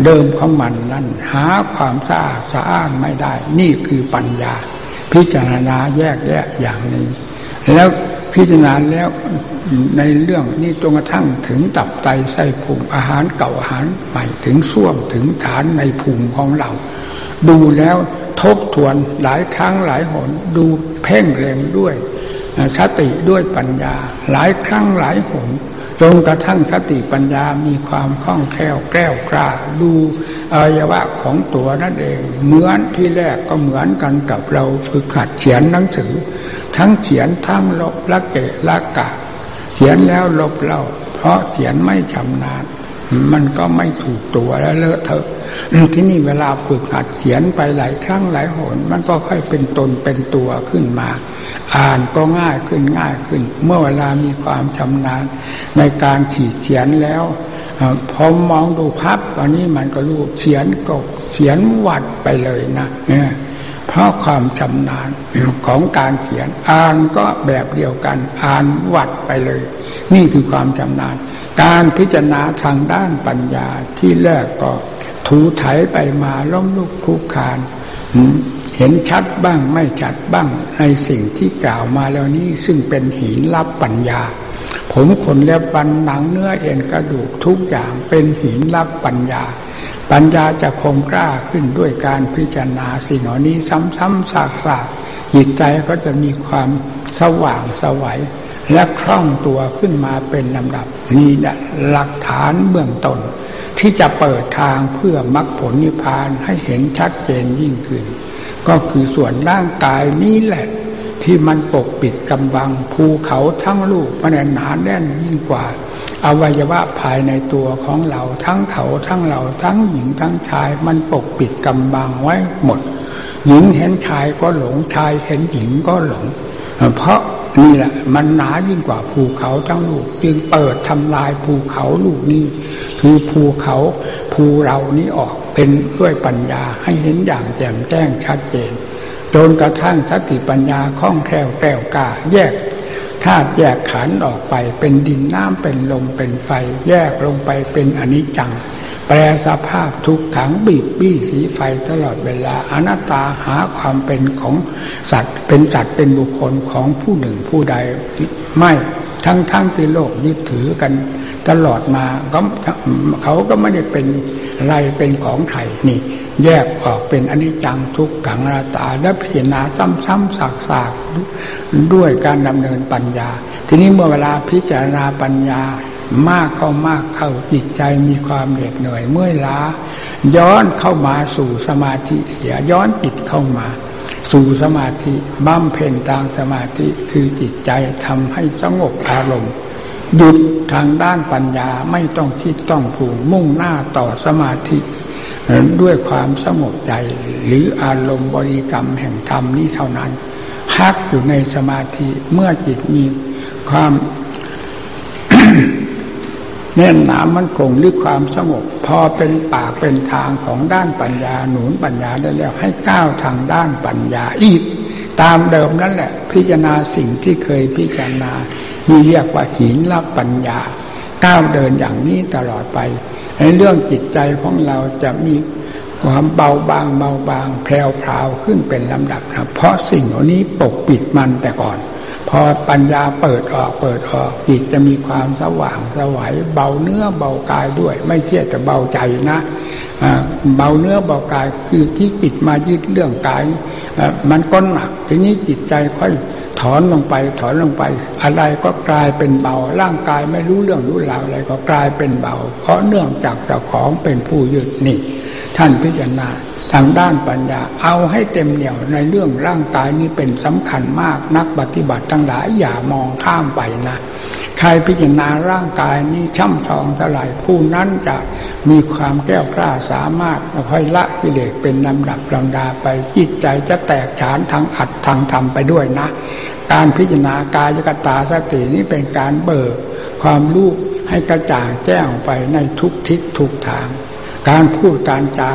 เดิมของมันนั้นหาความสะอาดสะอ้านไม่ได้ นี่คือปัญญา พิจารณาแยกแยะอย่างนี้ แล้ว พิจารณาแล้วในเรื่องนี้จนกระทั่งถึงตับไตไส้พุงอาหารเก่าอาหารใหม่ถึงส้วมถึงฐานในพุงของเรา ดูแล้วทบทวนหลายครั้งหลายหนดูเพ่งเร็งด้วยสติด้วยปัญญา หลายครั้งหลายหนจนกระทั่งสติปัญญามีความคล่องแคล่วแกล้วกล้า ดูอวัยวะของตัวนั่นเอง เหมือนที่แรกก็เหมือนกันกับเราฝึกหัดเขียนหนังสือ ทั้งเขียนทั้งลบละเกะละกะ เขียนแล้วลบเล่า เพราะเขียนไม่ชำนาญมันก็ไม่ถูกตัวแล้วเลอะเทอะที่นี่เวลาฝึกหัดเขียนไปหลายครั้งหลายหน มันก็ค่อยเป็นตนเป็นตัวขึ้นมา อ่านก็ง่ายขึ้นง่ายขึ้น เมื่อเวลามีความชำนาญในการขีดเขียนแล้วพอมองดูพับอันนี้มันก็รู้เขียนก็เขียนวัดไปเลยนะเนี่ย ราะความชำนาญของการเขียน อ่านก็แบบเดียวกัน อ่านวัดไปเลย นี่คือความชำนาญ การพิจารณาทางด้านปัญญาที่แรกก็ถูถ่ายไปมาล้มลุกคลุกคานเห็นชัดบ้างไม่ชัดบ้างในสิ่งที่กล่าวมาแล้วนี้ ซึ่งเป็นหินรับปัญญา ผมขนและฟันหนังเนื้อเอ็นกระดูกทุกอย่างเป็นหินรับปัญญา ปัญญาจะคงกล้าขึ้นด้วยการพิจารณาสิ่งเหล่านี้ซ้ำๆซากๆจิตใจก็จะมีความสว่างสวัยและคล่องตัวขึ้นมาเป็นลำดับนี่นะหลักฐานเบื้องต้นที่จะเปิดทางเพื่อมรรคผลนิพพานให้เห็นชัดเจนยิ่งขึ้น ก็คือส่วนร่างกายนี้แหละ ที่มันปกปิดกำบังภูเขาทั้งลูกมันหนาแน่นยิ่งกว่า อวัยวะภายในตัวของเราทั้งเขาทั้งเราทั้งหญิงทั้งชายมันปกปิดกำบังไว้หมด หญิงเห็นชายก็หลงชายเห็นหญิงก็หลง เพราะนี่แหละมันหนายิ่งกว่าภูเขาทั้งลูก จึงเปิดทำลายภูเขาลูกนี้ คือภูเขาภูเรานี้ออกเป็นด้วยปัญญาให้เห็นอย่างแจ่มแจ้งชัดเจนจนกระทั่งสติปัญญาคล่องแคล่วแก้วกาแยกาตุแยกขันออกไป เป็นดินน้ำเป็นลมเป็นไฟ แยกลงไปเป็นอนิจจัง แปลสภาพทุกถังบีบบี้สีไฟตลอดเวลาอนัตตาหาความเป็นของสัตว์ เป็นสัตว์เป็นบุคคลของผู้หนึ่งผู้ใดไม่ทั้งทั้งที่โลกยึดถือกันตลอดมาก็เขาก็ไม่ได้เป็นอะไรเป็นของไทยนี่ แยกออกเป็นอนิจจังทุกขังราตาและพิจารณาซ้ำๆสากๆด้วยการดำเนินปัญญา ทีนี้เมื่อเวลาพิจารณาปัญญามากเข้ามากเข้าจิตใจมีความเหน็ดเหนื่อยเมื่อยล้า ย้อนเข้ามาสู่สมาธิเสียย้อนจิตเข้ามา สู่สมาธิบั้มเพนตางสมาธิคือจิตใจทำให้สงบอารมณ์หยุดทางด้านปัญญาไม่ต้องคิดต้องผูกมุ่งหน้าต่อสมาธิ ด้วยความสงบใจหรืออารมณ์บริกรรมแห่งธรรมนี้เท่านั้นพักอยู่ในสมาธิเมื่อจิตมีความแน่นหนามันคงหรือความสงบ พอเป็นปากเป็นทางของด้านปัญญาหนุนปัญญาได้แล้วให้ก้าวทางด้านปัญญาอีก ตามเดิมนั่นแหละ พิจารณาสิ่งที่เคยพิจารณานี่เรียกว่าหินละปัญญา ก้าวเดินอย่างนี้ตลอดไป ในเรื่องจิตใจของเราจะมีความเบาบางเบาบางแผ่วพราวขึ้นเป็นลำดับนะเพราะสิ่งเหล่านี้ปกปิดมันแต่ก่อน พอปัญญาเปิดออกเปิดออกจิตจะมีความสว่างสวัยเบาเนื้อเบากายด้วย ไม่เที่ยจะเบาใจนะเบาเนื้อเบากายคือที่จิตมายึดเรื่องกายมันก็หนักทีนี้จิตใจค่อย ถอนลงไปถอนลงไป อะไรก็กลายเป็นเบา ร่างกายไม่รู้เรื่องรู้ราวอะไรก็กลายเป็นเบา เพราะเนื่องจากเจ้าของเป็นผู้ยึดนี่ ท่านพิจารณาทางด้านปัญญาเอาให้เต็มเหนี่ยวในเรื่องร่างกายนี้เป็นสำคัญมากนักปฏิบัติทั้งหลายอย่ามองข้ามไปนะ ใครพิจารณาร่างกายนี้ช่ำชองเท่าไหร่ผู้นั้นจะมีความแก้วกล้าสามารถค่อยละกิเลสเป็นลำดับลำดาไปจิตใจจะแตกฉานทางอัดทางธรรมไปด้วยนะ การพิจารณากายกตาสตินี้เป็นการเบิกความรู้ให้กระจ่างแจ้งไปในทุกทิศทุกทาง การพูดการจา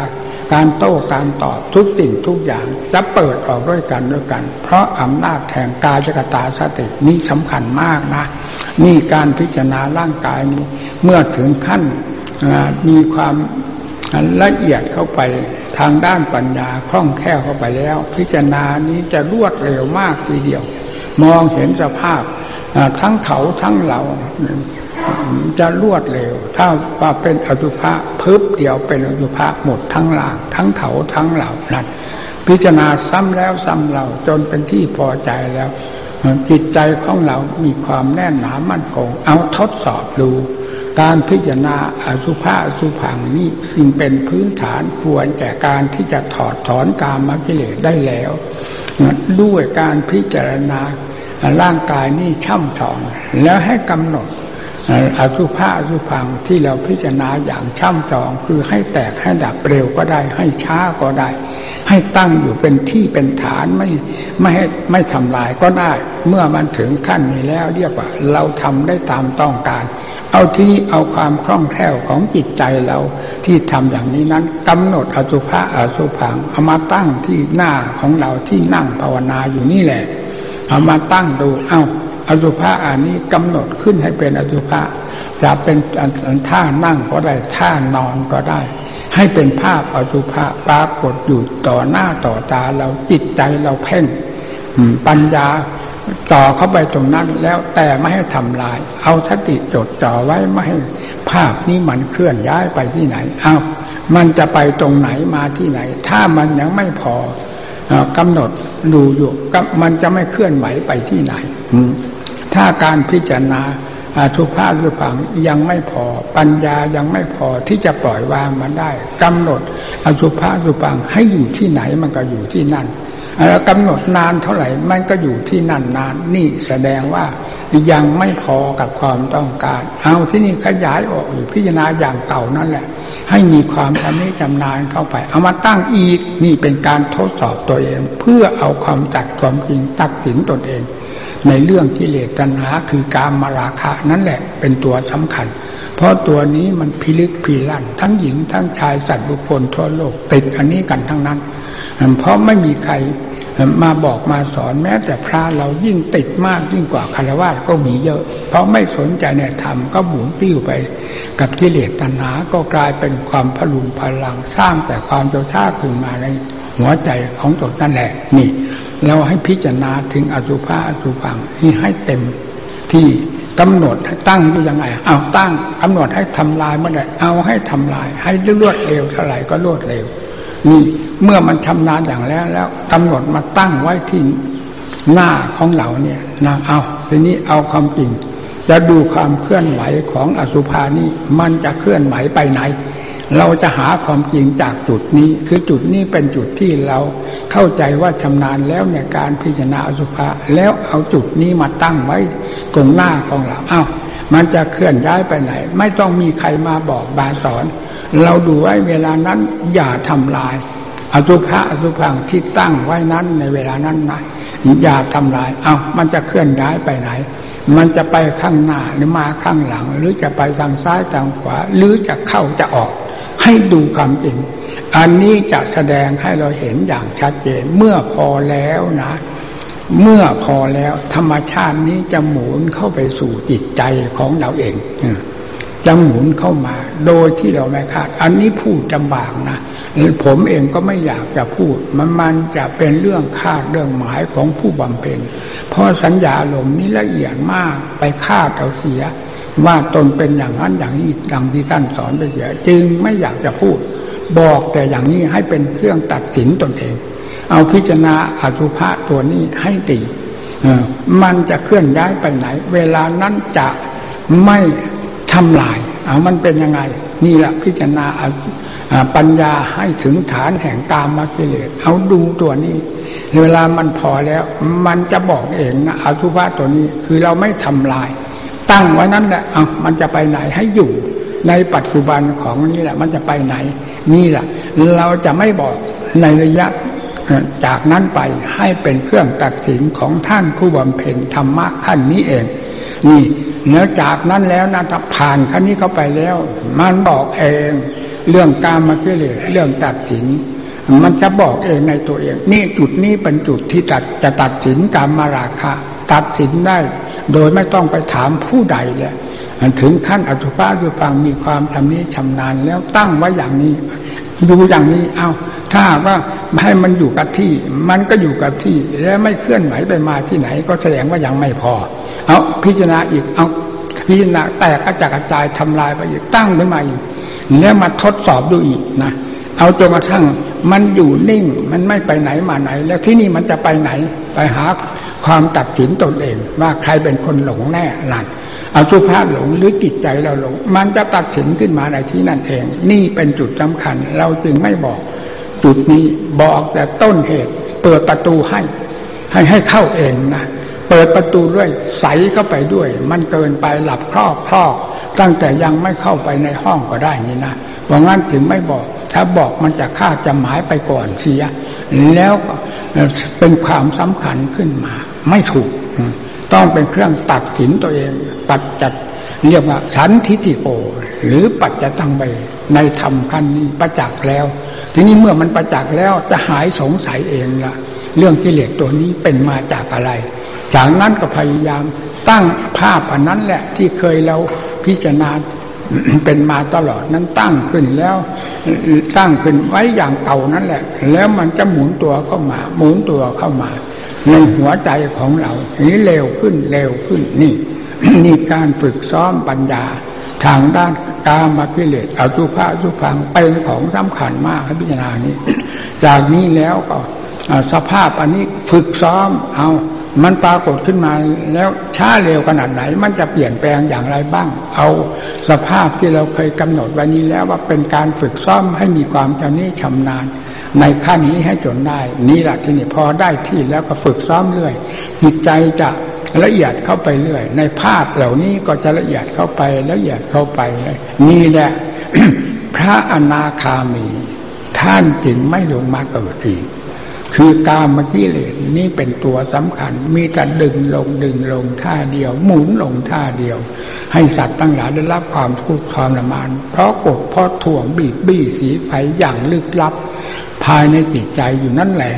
การโต้การตอบทุกสิ่งทุกอย่างจะเปิดออกด้วยกันด้วยกัน เพราะอำนาจแห่งกายกตาสตินี้สำคัญมากนะนี่การพิจารณาร่างกายนี้ เมื่อถึงขั้นมีความละเอียดเข้าไปทางด้านปัญญาคล่องแคล่วเข้าไปแล้ว พิจารณานี้จะรวดเร็วมากทีเดียว มองเห็นสภาพทั้งเขาทั้งเรา จะรวดเร็ว ถ้าว่าเป็นอสุภะพึบเดียวเป็นอสุภะหมดทั้งหลางทั้งเขาทั้งเหล่านั้นพิจารณาซ้ำแล้วซ้ำเราจนเป็นที่พอใจแล้ว จิตใจของเรามีความแน่นหนามั่นคงเอาทดสอบดู การพิจารณาอสุภะอสุพังนี่สิ่งเป็นพื้นฐานควรแก่การที่จะถอดถอนกามกิเลสได้แล้ว ด้วยการพิจารณาร่างกายนี่ช่ำชองแล้วให้กำหนด อสุภะอสุพังที่เราพิจารณาอย่างช่ำชองคือให้แตกให้ดับเร็วก็ได้ ให้ช้าก็ได้ ให้ตั้งอยู่เป็นที่เป็นฐานไม่ไม่ให้ไม่ทำลายก็ได้ เมื่อมันถึงขั้นนี้แล้วเรียกว่า เราทำได้ตามต้องการ เอาที่นี้เอาความคล่องแคล่วของจิตใจเราที่ทำอย่างนี้นั้นกำหนดอสุภะอสุพังเอามาตั้งที่หน้าของเราที่นั่งภาวนาอยู่นี่แหละเอามาตั้งดูเอ้า อสุภะอันนี้กำหนดขึ้นให้เป็นอสุภะจะเป็นท่านั่งก็ได้ท่านอนก็ได้ ให้เป็นภาพอสุภะปรากฏอยู่ต่อหน้าต่อตาเราจิตใจเราเพ่งปัญญาต่อเข้าไปตรงนั้นแล้วแต่ไม่ให้ทำลาย เอาสติจดจ่อไว้ไม่ให้ภาพนี้มันเคลื่อนย้ายไปที่ไหน เอามันจะไปตรงไหนมาที่ไหน ถ้ามันยังไม่พอกำหนดดูอยู่มันจะไม่เคลื่อนไหวไปที่ไหน ถ้าการพิจารณาทุภาพหรือผังยังไม่พอ ปัญญายังไม่พอที่จะปล่อยวางมันได้กำหนดอสุภาสุพังให้อยู่ที่ไหนมันก็อยู่ที่นั่นกำหนดนานเท่าไหร่มันก็อยู่ที่นั่นนานนี่แสดงว่ายังไม่พอกับความต้องการ เอาที่นี่ขยายออกอยู่พิจารณาอย่างเก่านั่นแหละ ให้มีความชำนิชำนาญเข้าไป เอามาตั้งอีกนี่เป็นการทดสอบตัวเอง เพื่อเอาความจัดความจริงตัดสินตนเอง ในเรื่องกิเลสตัณหาคือการมาราคะนั่นแหละเป็นตัวสำคัญ เพราะตัวนี้มันพิลึกพิลั่น ทั้งหญิงทั้งชายสัตว์บุคคลทั่วโลกติดอันนี้กันทั้งนั้น เพราะไม่มีใครมาบอกมาสอนแม้แต่พระเรายิ่งติดมากยิ่งกว่าคารวะก็มีเยอะ เพราะไม่สนใจในธรรมก็หมุนติ้วไป กับกิเลสตัณหาก็กลายเป็นความพลุงพลังสร้างแต่ความโจชาขึ้นมาใน หัวใจของตนนั่นแหละ นี่ เราให้พิจารณาถึงอสุภะอสุพังนี่ให้เต็มที่กำหนดตั้งอยู่ยังไงเอาตั้งกำหนดให้ทำลายเมื่อไหร่เอาให้ทำลาย ให้รวดเร็วเท่าไหร่ก็รวดเร็ว นี่เมื่อมันชำนาญอย่างแล้ว แล้วกำหนดมาตั้งไว้ที่หน้าของเราเนี่ยนะเอาทีนี้เอาความจริง จะดูความเคลื่อนไหวของอสุภานี้มันจะเคลื่อนไหวไปไหน เราจะหาความจริงจากจุดนี้ คือจุดนี้เป็นจุดที่เราเข้าใจว่าชำนาญแล้วในการพิจารณาอสุภะแล้วเอาจุดนี้มาตั้งไว้ตรงหน้าของเราเอา้ามันจะเคลื่อนย้ายไปไหน ไม่ต้องมีใครมาบอกบาสอน เราดูไว้เวลานั้นอย่าทำลาย อสุภะอสุพังที่ตั้งไว้นั้นในเวลานั้นนะอย่าทำลาย เอา้ามันจะเคลื่อนย้ายไปไหนมันจะไปข้างหน้าหรือมาข้างหลัง หรือจะไปทางซ้ายทางขวา หรือจะเข้าจะออก ให้ดูความจริง อันนี้จะแสดงให้เราเห็นอย่างชัดเจน เมื่อพอแล้วนะ เมื่อพอแล้วธรรมชาตินี้จะหมุนเข้าไปสู่จิตใจของเราเองจะหมุนเข้ามา โดยที่เราไม่คาด อันนี้พูดจำบากนะผมเองก็ไม่อยากจะพูด มันมันจะเป็นเรื่องคาดเรื่องหมายของผู้บำเพ็ญเพราะสัญญาลมนี้ละเอียดมากไปคาดเอาเสีย ว่าตนเป็นอย่างนั้นอย่างนี้ดังที่ท่านสอนไปเสีย จึงไม่อยากจะพูด บอกแต่อย่างนี้ให้เป็นเครื่องตัดสินตนเอง เอาพิจารณาอสุภะตัวนี้ให้ตีมันจะเคลื่อนย้ายไปไหน เวลานั้นจะไม่ทำลายเอามันเป็นยังไง นี่แหละพิจารณาปัญญาให้ถึงฐานแห่งกามมากิเลสเอาดูตัวนี้ เวลามันพอแล้ว มันจะบอกเองนะอสุภะตัวนี้คือเราไม่ทำลาย ตั้งไว้นั้นแหละเอามันจะไปไหนให้อยู่ ในปัจจุบันของนี่แหละ มันจะไปไหน นี่แหละ เราจะไม่บอกในระยะจากนั้นไปให้เป็นเครื่องตัดสินของท่านผู้บำเพ็ญธรรมะขั้นนี้เอง นี่เนื้อจากนั้นแล้วนะถ้าผ่านขั้นนี้เข้าไปแล้ว มันบอกเอง เรื่องการมาเกลียเรื่องตัดสิน มันจะบอกเองในตัวเอง นี่จุดนี้เป็นจุดที่ตัดจะตัดสินการมาราคะ ตัดสินได้ โดยไม่ต้องไปถามผู้ใดเลยถึงขั้นอสุภะสุฟังมีความทำนี้ชำนาญแล้วตั้งไว้อย่างนี้ ดูอย่างนี้เอาถ้าว่าให้มันอยู่กับที่ มันก็อยู่กับที่ แล้วไม่เคลื่อนไหวไปมาที่ไหน ก็แสดงว่ายังไม่พอ เอาพิจารณาอีกเอาพิจารณาแตกกระจกระจายทำลายไปอีกตั้งขึ้นมาอีกแล้วมาทดสอบดูอีกนะเอาจนกระทั่งมันอยู่นิ่ง มันไม่ไปไหนมาไหน แล้วที่นี่มันจะไปไหน ไปหา ความตัดสินตนเอง ว่าใครเป็นคนหลงแน่หลันเอาสุภาพหลงหรือจิตใจเราหลง มันจะตัดสินขึ้นมาในที่นั่นเอง นี่เป็นจุดสำคัญ เราจึงไม่บอก จุดนี้บอกแต่ต้นเหตุ เปิดประตูให้ ให้ให้เข้าเองนะเปิดประตูด้วยใสเข้าไปด้วย มันเกินไปหลับครอบครอบตั้งแต่ยังไม่เข้าไปในห้องก็ได้นี่นะเพราะงั้นถึงไม่บอก ถ้าบอกมันจะฆ่าจะหมายไปก่อนเสีย แล้วเป็นความสำคัญขึ้นมา ไม่ถูก ต้องเป็นเครื่องตัดสินตัวเอง ปัจจัดเรียกว่าสันทิติโก หรือปัจจตังไปในธรรมขั้นนี้ประจักษ์แล้ว ทีนี้เมื่อมันประจักษ์แล้วจะหายสงสัยเองละเรื่องกิเลสตัวนี้เป็นมาจากอะไร จากนั้นก็พยายามตั้งภาพอันนั้นแหละ ที่เคยเราพิจารณาเป็นมาตลอดนั้นตั้งขึ้นแล้ว ตั้งขึ้นไว้อย่างเก่านั่นแหละ แล้วมันจะหมุนตัวเข้ามา หมุนตัวเข้ามา ในหัวใจของเรานี้เร็วขึ้นเร็วขึ้นนี่นี่การฝึกซ้อมปัญญา ทางด้านกามากิเลสอสุภาสุพังเป็นของสำคัญมากให้พิจารณานี้ จากนี้แล้วก็สภาพอันนี้ฝึกซ้อมเอามันปรากฏขึ้นมาแล้วช้าเร็วขนาดไหน มันจะเปลี่ยนแปลงอย่างไรบ้าง เอาสภาพที่เราเคยกำหนดไว้นี้แล้วว่าเป็นการฝึกซ้อมให้มีความชำนิชำนาญ ในขั้นนี้ให้จนได้ นี่แหละที่นี่พอได้ที่แล้วก็ฝึกซ้อมเรื่อยจิตใจจะละเอียดเข้าไปเรื่อย ในภาพเหล่านี้ก็จะละเอียดเข้าไปละเอียดเข้าไป นี่แหละ พระอนาคามี ท่านจึงไม่ลงมาเกิดอีกคือกามกิเลสนี่เป็นตัวสำคัญ มีแต่ดึงลงดึงลงท่าเดียว หมุนลงท่าเดียว ให้สัตว์ตั้งหลายได้รับความทุกข์ทรมาน เพราะกดเพราะถ่วงบีบบี้สีไฟอย่างลึกลับ ภายในจิตใจอยู่นั่นแหละ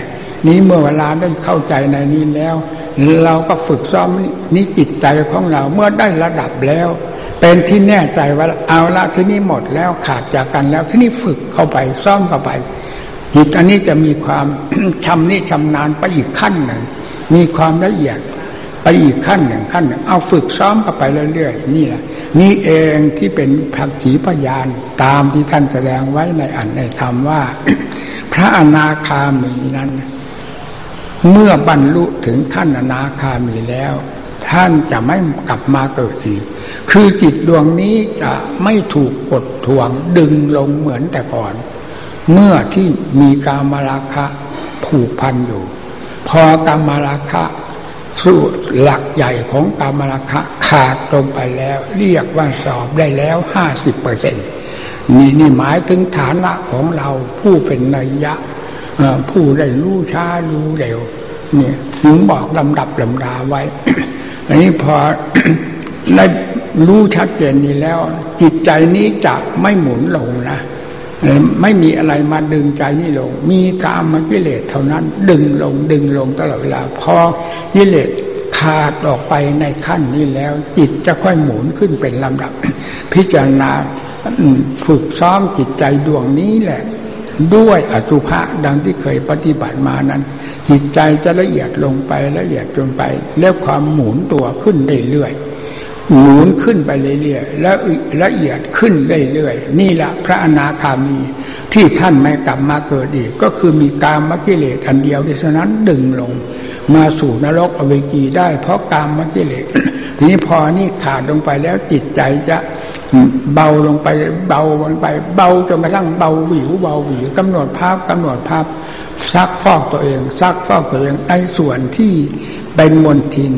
นี้เมื่อเวลาได้เข้าใจในนี้แล้ว เราก็ฝึกซ้อมนี่จิตใจของเราเมื่อได้ระดับแล้ว เป็นที่แน่ใจว่าเอาละที่นี่หมดแล้วขาดจากกันแล้วที่นี่ฝึกเข้าไปซ้อมเข้าไป จิตอันนี้จะมีความชำนิชำนาญไปอีกขั้นหนึ่งมีความละเอียดไปอีกขั้นหนึ่งขั้นหนึ่งเอาฝึกซ้อมกันไปเรื่อยๆนี่แหละนี่เองที่เป็นผักขีพยานตามที่ท่านแสดงไว้ในอันในธรรมว่า พระอนาคามีนั้น เมื่อบรรลุถึงท่านอนาคามีแล้ว ท่านจะไม่กลับมาเกิดอีก คือจิตดวงนี้จะไม่ถูกกดทวงดึงลงเหมือนแต่ก่อน เมื่อที่มีกามราคะผูกพันอยู่ พอกามราคะสู้หลักใหญ่ของกามราคะขาดลงไปแล้ว เรียกว่าสอบได้แล้วห้าสิบเปอร์เซ็นต์ นี่นี่หมายถึงฐานะของเราผู้เป็นนัยยะผู้ได้รู้ช้ารู้เร็วนี่ถึงบอกลำดับลำดาไว้ อันนี้พอได้รู้ชัดเจนนี้แล้ว จิตใจนี้จะไม่หมุนลงนะไม่มีอะไรมาดึงใจนี่ลง มีกามมันกิเลสเท่านั้น ดึงลงดึงลงตลอดเวลาพอกิเลสขาดออกไปในขั้นนี้แล้ว จิตจะค่อยหมุนขึ้นเป็นลำดับ พิจารณา ฝึกซ้อมจิตใจดวงนี้แหละ ด้วยอสุภะดังที่เคยปฏิบัติมานั้น จิตใจจะละเอียดลงไปละเอียดลงไป แล้วความหมุนตัวขึ้นเรื่อยๆหมุนขึ้นไปเรื่อยๆแล้วละเอียดขึ้นเรื่อยๆนี่แหละพระอนาคามีที่ท่านไม่กลับมาเกิดอีก ก็คือมีกามกิเลสอันเดียวดิฉะนั้นดึงลง มาสู่นรกอเวจีได้ เพราะกามกิเลสทีนี้พอนี่ขาดลงไปแล้วจิตใจจะเบาลงไปเบาลงไป เบาจนกระทั่งเบาหวิวเบาหวิวกำหนดภาพกำหนดภาพซักฟอกตัวเองซักฟอกตัวเองในส่วนที่เป็นมนทิน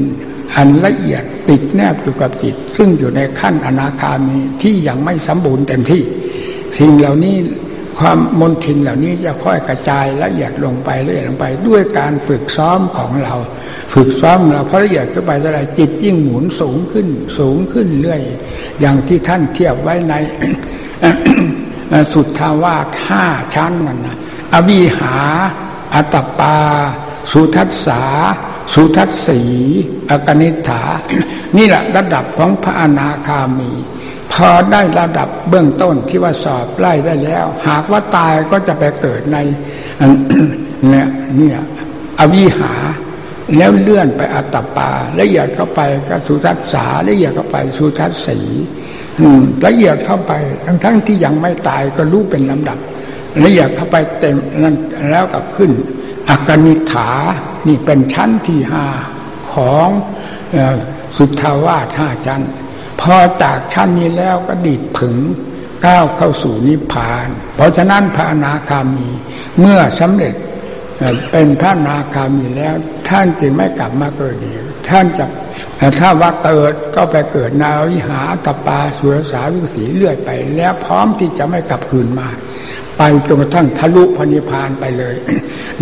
อันละเอียดติดแนบอยู่กับจิต ซึ่งอยู่ในขั้นอนาคามีที่ยังไม่สมบูรณ์เต็มที่ สิ่งเหล่านี้ ความมนทินเหล่านี้จะค่อยกระจายละเอียดลงไปละเอียดลงไป ด้วยการฝึกซ้อมของเรา ฝึกซ้อมเราเพราะละเอียดขึ้นไปเท่าไรจิตยิ่งหมุนสูงขึ้น สูงขึ้นเรื่อย อย่างที่ท่านเทียบไว้ในสุทธาวาสห้าชั้นนั่นนะอวิหา อัตปา สุทัสสา สุทัศสีอกนิฐา นี่แหละระดับของพระอนาคามี พอได้ระดับเบื้องต้นที่ว่าสอบไล่ได้แล้ว หากว่าตายก็จะไปเกิดในเนี่ยเนี่ยอวิหา แล้วเลื่อนไปอัตตปาละเอียดเข้าไปก็สุทัศสาละเอียดเข้าไปสุทัศสีละเอียดเข้าไปทั้งทั้งที่ยังไม่ตายก็รู้เป็นลำดับละเอียดเข้าไปเต็มนั้นแล้วกับขึ้นอกนิฐานี่เป็นชั้นที่ห้าของสุทธาวาสห้าชั้น พอจากชั้นนี้แล้วก็ดิดผึงก้าวเข้าสู่นิพพาน เพราะฉะนั้นพระอนาคามีเมื่อสำเร็จเป็นพระอนาคามีแล้ว ท่านจึงไม่กลับมาเกิดอีกท่านจะถ้าว่าเกิดก็ไปเกิดนาวิหาตปาสุรสาวิสีเลื่อยไป แล้วพร้อมที่จะไม่กลับคืนมา ไปจนกระทั่งทะลุพนิพานไปเลย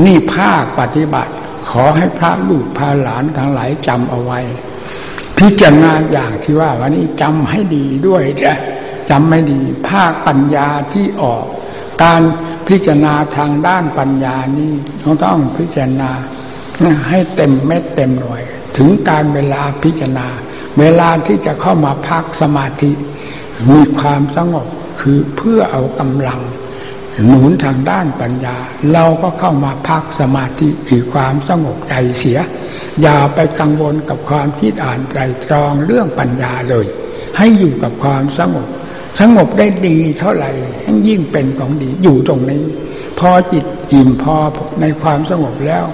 นี่ภาคปฏิบัติ ขอให้พระลูกพาหลานทั้งหลายจำเอาไว้ พิจารณาอย่างที่ว่า วันนี้จำให้ดีด้วยนะจำไม่ดีภาคปัญญาที่ออก การพิจารณาทางด้านปัญญานี้เราต้องพิจารณาให้เต็มเม็ดเต็มหน่วย ถึงการเวลาพิจารณา เวลาที่จะเข้ามาพักสมาธิ มีความสงบคือเพื่อเอากำลัง หนุนทางด้านปัญญา เราก็เข้ามาพักสมาธิคือความสงบใจเสีย อย่าไปกังวลกับความคิดอ่านไตรตรองเรื่องปัญญาเลย ให้อยู่กับความสงบ สงบได้ดีเท่าไหร่ยิ่งเป็นของดีอยู่ตรงนี้ พอจิตอิ่มพอในความสงบแล้ว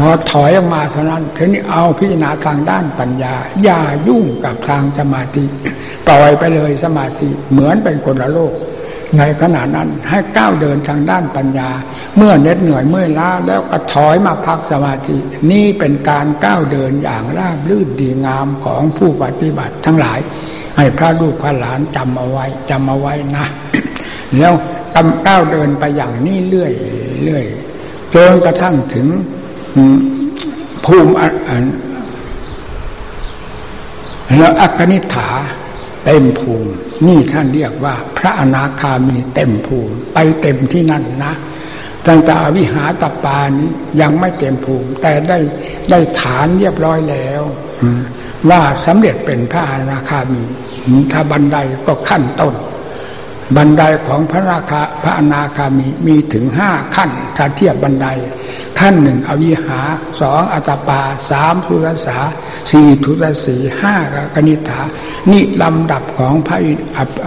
พอถอยออกมาเท่านั้นทีนี้เอาพิจารณาทางด้านปัญญา อย่ายุ่งกับทางสมาธิปล่อยไปเลยสมาธิเหมือนเป็นคนละโลก ในขณะนั้นให้ก้าวเดินทางด้านปัญญา เมื่อเน็ดเหนื่อยเมื่อล้าแล้วก็ถอยมาพักสมาธินี่เป็นการก้าวเดินอย่างราบรื่นดีงามของผู้ปฏิบัติทั้งหลาย ให้พระลูกพระหลานจำเอาไว้จำเอาไว้นะ แล้วกำก้าวเดินไปอย่างนี้เรื่อยเรื่อยจนกระทั่งถึงภูมิแล้วอักนิฐา เต็มภูมิ นี่ท่านเรียกว่า พระอนาคามีเต็มภูมิ ไปเต็มที่นั่นนะตั้งแต่วิหารตปานี้ยังไม่เต็มภูมิ แต่ได้ได้ฐานเรียบร้อยแล้วว่าสำเร็จเป็นพระอนาคามีถ้าบันไดก็ขั้นต้น บันไดของพระราคาพระอนาคามีมีถึงห้าขั้นถ้าเทียบบันได ขั้นหนึ่งอวิหาสองอัตปาสามทุรสาสี่ทุรสีห้ากนิฐานี่ลำดับของพระ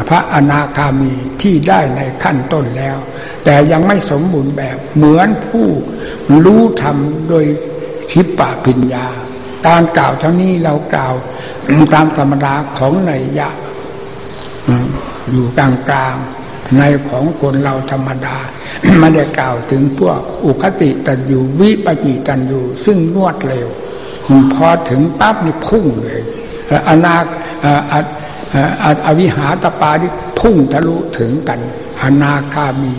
พระอนาคามีที่ได้ในขั้นต้นแล้ว แต่ยังไม่สมบูรณ์แบบเหมือนผู้รู้ธรรมโดยคิปปะปิญญา การกล่าวเท่านี้เรากล่าวตามธรรมดาของในยะ อยู่กลางกลางในของคนเราธรรมดาไม่ได้กล่าวถึงพวกอุคติตันอยู่วิปปิตันอยู่ซึ่งนวดเร็วพอถึงปั๊บนี่พุ่งเลยอนาอวิหาตปาที่พุ่งทะลุถึงกัน อนาคามี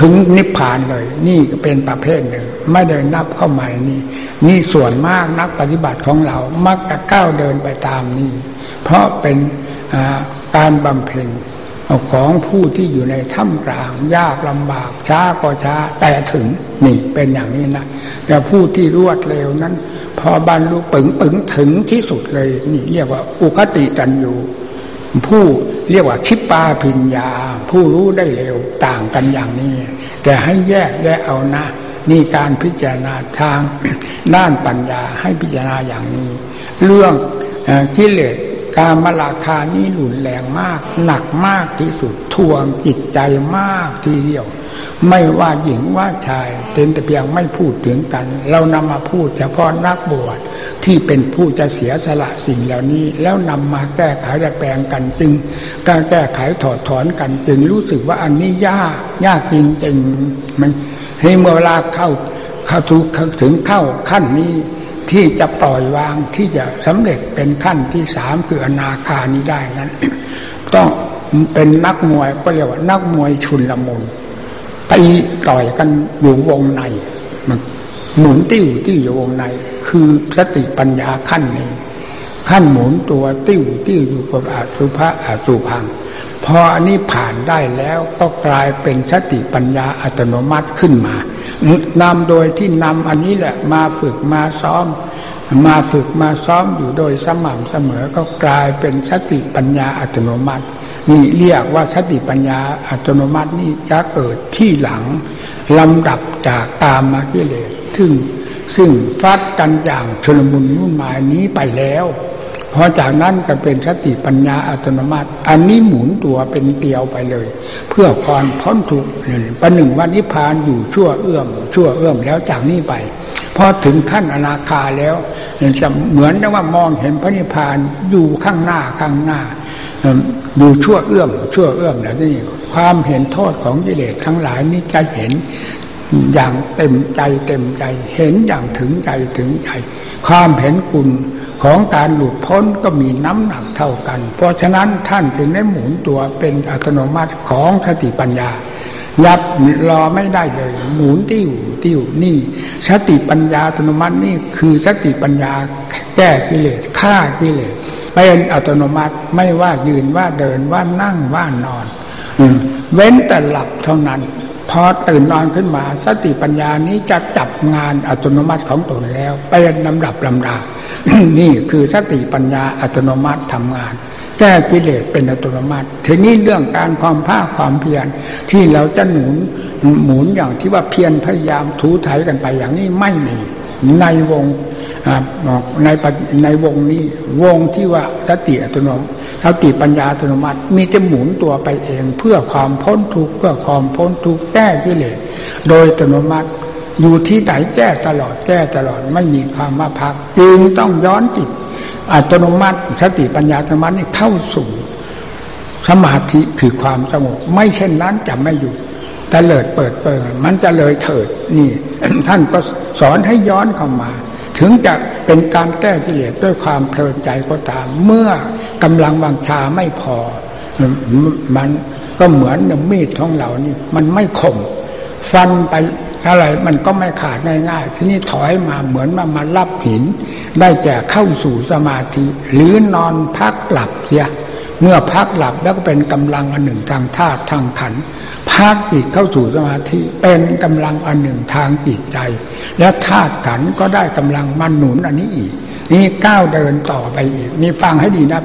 ถึงนิพพานเลย นี่เป็นประเภทหนึ่ง ไม่ได้นับเข้ามานี่ นี่ส่วนมากนักปฏิบัติของเรา มักจะก้าวเดินไปตามนี้เพราะเป็น การบำเพ็ญของผู้ที่อยู่ในถ้ำกลาง ยากลำบาก ช้าก็ช้า แต่ถึงนี่เป็นอย่างนี้นะแต่ผู้ที่รวดเร็วนั้น พอบรรลุปึงปึงถึงที่สุดเลยนี่เรียกว่าอุคติจันอยู่ผู้เรียกว่าชิปปาพิญญา ผู้รู้ได้เร็วต่างกันอย่างนี้ แต่ให้แยกแยกเอานะนี่การพิจารณาทางด้านปัญญาให้พิจารณาอย่างนี้ เรื่องกิเลส การมราคานี้หลุนแรงมาก หนักมากที่สุดทวงจิตใจมากทีเดียว ไม่ว่าหญิงว่าชายเต็นแต่เพียงไม่พูดถึงกัน เรานำมาพูดเฉพาะนักบวชที่เป็นผู้จะเสียสละสิ่งเหล่านี้ แล้วนำมาแก้ไขแปลงกันจึงการแก้ไขถอดถอนกันจึงรู้สึกว่าอันนี้ยากยากจริงๆมันให้เมื่อเวลาเข้าเข้าถึงเข้าขั้นนี้ ที่จะปล่อยวางที่จะสำเร็จเป็นขั้นที่สามคืออนาคานี้ได้นั้น ต้องเป็นนักมวยก็เรียกว่านักมวยชุนละมุนตีต่อยกันอยู่วงในหมุนติ้วติ้วอยู่วงใน คือสติปัญญาขั้นนี้ขั้นหมุนตัวติ้วติ้วอยู่กับอาสุภะอาสุพังพออันนี้ผ่านได้แล้วก็กลายเป็นสติปัญญาอัตโนมัติขึ้นมา นำโดยที่นำอันนี้แหละมาฝึกมาซ้อม มาฝึกมาซ้อมอยู่โดยสม่ำเสมอก็กลายเป็นสติปัญญาอัตโนมัติ นี่เรียกว่าสติปัญญาอัตโนมัตินี่จะเกิดที่หลังลำดับจากตามมากิเลสซึ่งซึ่งฟัดกันอย่างชนมุนนุ่นหมายนี้ไปแล้ว พอจากนั้นก็เป็นสติปัญญาอัตโนมัติ อันนี้หมุนตัวเป็นเตียวไปเลย เพื่อความพ้นทุกข์ประหนึ่งวันนิพพานอยู่ชั่วเอื้อมชั่วเอื้อมแล้วจากนี้ไปพอถึงขั้นอนาคาแล้วจะเหมือนกับว่ามองเห็นพระนิพพานอยู่ข้างหน้าข้างหน้าอยู่ชั่วเอื้อมชั่วเอื้อมแล้วนี่ความเห็นโทษของกิเลสทั้งหลายนี้จะเห็นอย่างเต็มใจเต็มใจ เห็นอย่างถึงใจถึงใจ ความเห็นคุณ ของการหลุดพ้นก็มีน้ำหนักเท่ากัน เพราะฉะนั้นท่านจึงได้หมุนตัวเป็นอัตโนมัติของสติปัญญายับรอไม่ได้เลย หมุนติ้วติ้วนี่สติปัญญาอัตโนมัตินี่คือสติปัญญาแก้กิเลสฆ่ากิเลสเป็นอัตโนมัติไม่ว่ายืนว่าเดินว่านั่งว่านอนเว้นแต่หลับเท่านั้น พอตื่นนอนขึ้นมาสติปัญญานี้จะจับงานอัตโนมัติของตนแล้วเป็นลำดับลำดา นี่คือสติปัญญาอัตโนมัติทำงาน แก้กิเลสเป็นอัตโนมัติทีนี้เรื่องการความภาคความเพียรที่เราจะหนุนหมุนอย่างที่ว่าเพียรพยายามถูถ่ายกันไปอย่างนี้ไม่มีในวงในในวงนี้วงที่ว่าสติอัตโนมัติ สติปัญญาอัตโนมัติ มีจะหมุนตัวไปเอง เพื่อความพ้นทุกข์เพื่อความพ้นทุกข์แก้กิเลสโดยอัตโนมัติ อยู่ที่ไหนแก้ตลอดแก้ตลอดไม่มีความมาพัก จึงต้องย้อนจิตอัตโนมัติ สติปัญญาธรรมนี่เข้าสู่สมาธิคือความสงบไม่เช่นนั้นจะไม่อยู่แต่เลิดเปิดเปิดมันจะเลยเถิดนี่ ท่านก็สอนให้ย้อนเข้ามา ถึงจะเป็นการแก้กิเลสด้วยความเพลินใจก็ตาม เมื่อ กำลังวังชาไม่พอ มันก็เหมือนมีดของเรานี่ มันไม่คมฟันไปอะไรมันก็ไม่ขาดง่ายๆ ทีนี่ถอยมาเหมือนมามารับหิน ได้แก่เข้าสู่สมาธิ หรือนอนพักหลับเสียเมื่อพักหลับแล้วก็เป็นกำลังอันหนึ่งทางธาตุทางขันพักจิตเข้าสู่สมาธิเป็นกำลังอันหนึ่งทางจิตใจ และธาตุขันก็ได้กำลังมันหนุนอันนี้อีก นี่ก้าวเดินต่อไปอีกนี่ฟังให้ดีนะ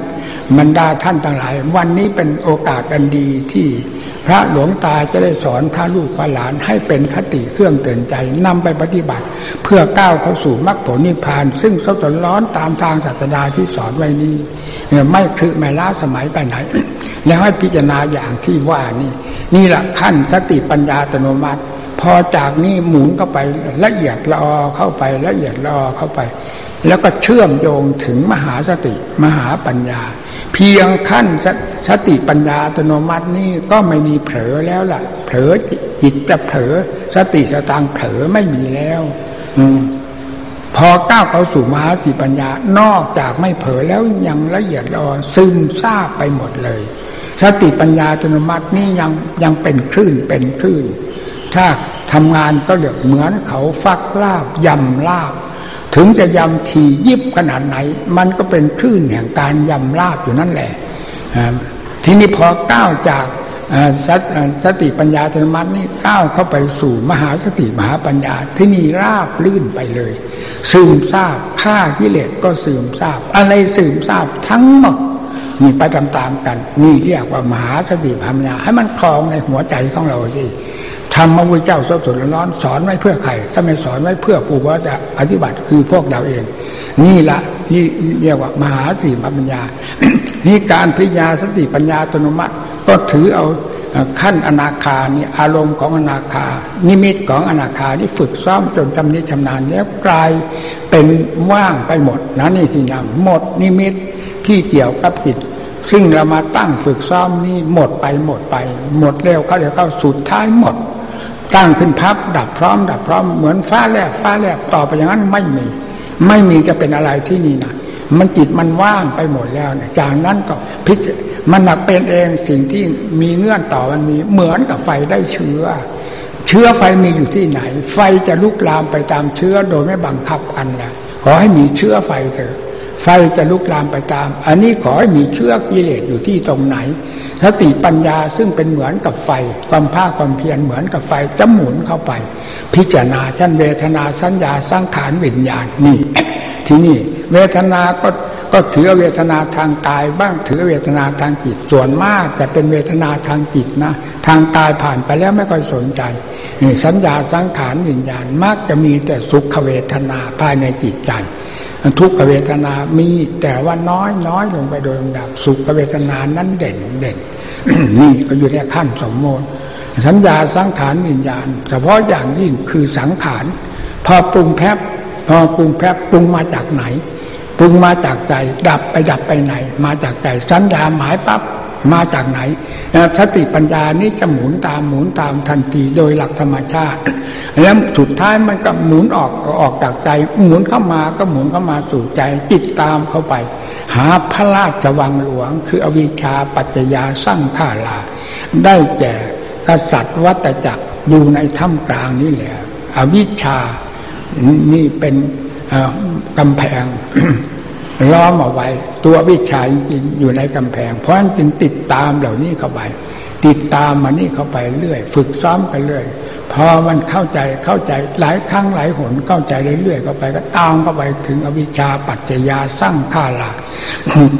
บรรดาท่านต่างหลาย วันนี้เป็นโอกาสอันดีที่พระหลวงตาจะได้สอนพระลูกพระหลานให้เป็นคติเครื่องเตือนใจนำไปปฏิบัติ เพื่อก้าวเข้าสู่มรรคผลนิพพาน ซึ่งเสดร้อนตามทางศาสดาที่สอนไว้นี้ไม่คลือไม่ล้าสมัยไปไหน แล้วให้พิจารณาอย่างที่ว่านี่นี่แหละขั้นสติปัญญาอัตโนมัติ พอจากนี้หมุนเข้าไปละเอียดละออเข้าไปละเอียดละออเข้าไป แล้วก็เชื่อมโยงถึงมหาสติมหาปัญญา พียงขั้นสติปัญญาอัตโนมัตินี่ก็ไม่มีเผลอแล้วล่ะ เผลอจิตจะเผลอสติสตางเผลอไม่มีแล้ว อืมพอก้าวเข้าสู่มหาสติปัญญานอกจากไม่เผลอแล้วยังละเอียดละออซึมซาบไปหมดเลย สติปัญญาอัตโนมัตินี่ยังยังเป็นคลื่นเป็นคลื่น ถ้าทำงานก็เดือเหมือนเขาฟักลาบยำลาบ ถึงจะยำทียิบขนาดไหน มันก็เป็นคลื่นแห่งการยำลาบอยู่นั่นแหละทีนี้พอก้าวจากสติปัญญาธรรมนี่ก้าวเข้าไปสู่มหาสติมหาปัญญาที่นี่ราบลื่นไปเลย ซึมซาบฆ่ากิเลสก็ซึมซาบ อะไรซึมซาบทั้งหมดนี่ไปตามๆกัน นี่เรียกว่ามหาสติปัญญาให้มันคลองในหัวใจของเราสิ ธรรมพระพุทธเจ้าสดสดร้อนสอนไว้เพื่อใครถ้าไม่สอนไว้เพื่อผู้ว่าจะปฏิบัติคือพวกเราเอง นี่ละที่เรียกว่ามหาสติปัญญา นี่การพิญญาสติปัญญาอัตโนมัติ ก็ถือเอาขั้นอนาคานี่อารมณ์ของอนาคา นิมิตของอนาคานี่ฝึกซ้อมจนจำนิชำนาญแล้วกลายเป็นว่างไปหมดนะนี่สินะหมดนิมิตที่เกี่ยวกับจิตซึ่งเรามาตั้งฝึกซ้อมนี่หมดไปหมดไป หมดเร็วเขาเดี๋ยวเข้าสุดท้ายหมด ตั้งขึ้นพับดับพร้อม ดับพร้อมเหมือนฟ้าแลบฟ้าแลบต่อไปอย่างนั้นไม่มี ไม่มีจะเป็นอะไรที่นี่นะมันจิตมันว่างไปหมดแล้วเนี่ยจากนั้นก็พิจมันหนักเป็นเองสิ่งที่มีเงื่อนต่อมันมีเหมือนกับไฟได้เชื้อ เชื้อไฟมีอยู่ที่ไหน ไฟจะลุกลามไปตามเชื้อโดยไม่บังคับกันแหละขอให้มีเชื้อไฟเถอะไฟจะลุกลามไปตาม อันนี้ขอให้มีเชื้อกิเลสอยู่ที่ตรงไหน สติปัญญาซึ่งเป็นเหมือนกับไฟ ความภาคความเพียรเหมือนกับไฟจะหมุนเข้าไป พิจารณาชั้นเวทนาสัญญาสังขารวิญญาณนี่ที่นี่เวทนาก็ก็ถือเวทนาทางกายบ้างถือเวทนาทางจิตส่วนมากจะเป็นเวทนาทางจิตนะทางกายผ่านไปแล้วไม่ค่อยสนใจนี่สัญญาสังขารวิญญาณมักจะมีแต่สุขเวทนาภายในจิตใจ ทุกขเวทนามีแต่ว่าน้อยน้อยลงไปโดยลำดับสุขเวทนานั้นเด่นเด่นนี่ก็อยู่ในขั้นสมมติสัญญาสังขารวิญญาณ เฉพาะอย่างยิ่งคือสังขารพอปรุงแพบพอปรุงแพบปรุงมาจากไหนปรุงมาจากใจ ดับไปดับไปไหน มาจากใจสัญญาหมายปั๊บ มาจากไหนสติปัญญานี้จะหมุนตามหมุนตามทันทีโดยหลักธรรมชาติ แล้วสุดท้ายมันก็หมุนออกออกจากใจ หมุนเข้ามาก็หมุนเข้ามาสู่ใจจิตตามเข้าไป หาพระราชวังหลวง คืออวิชชาปัจจยาสร้างข้าลา ได้แก่กษัตริย์วัตจักรอยู่ในถ้ำกลางนี่แหละอวิชชานี่เป็นกำแพง ล้อมเอาไว้ ตัววิชาจริงอยู่ในกำแพง เพราะฉะนั้นจึงติดตามเหล่านี้เข้าไปติดตามมานี่เข้าไปเรื่อย ฝึกซ้อมไปเรื่อย พอมันเข้าใจเข้าใจหลายครั้งหลายหนเข้าใจเรื่อยๆเข้าไป ก็ตามเข้าไปถึงอวิชชาปัจจยาสร้างข้าลา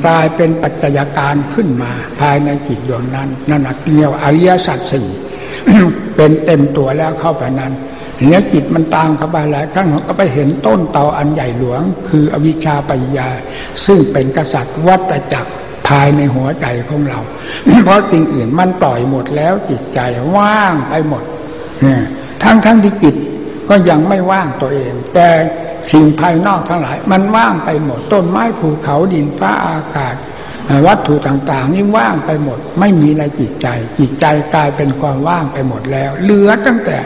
กลายเป็นปัจจัยการขึ้นมา ภายในจิตดวงนั้นนั่นเรียกอริยสัจสี่เป็นเต็มตัวแล้วเข้าไปนั้น เนี้ยจิตมันตามเข้าไปหลายครั้งก็ไปเห็นต้นเตาอันใหญ่หลวง คืออวิชชาปัญญา ซึ่งเป็นกษัตริย์วัตจักรภายในหัวใจของเรา เพราะสิ่งอื่นมันปล่อยหมดแล้วจิตใจว่างไปหมดทั้งทั้งที่จิตก็ยังไม่ว่างตัวเอง แต่สิ่งภายนอกทั้งหลาย มันว่างไปหมด ต้นไม้ภูเขาดินฟ้าอากาศ วัตถุต่างๆ นี่ว่างไปหมด ไม่มีในจิตใจ จิตใจกลายเป็นความว่างไปหมดแล้ว เหลือตั้งแต่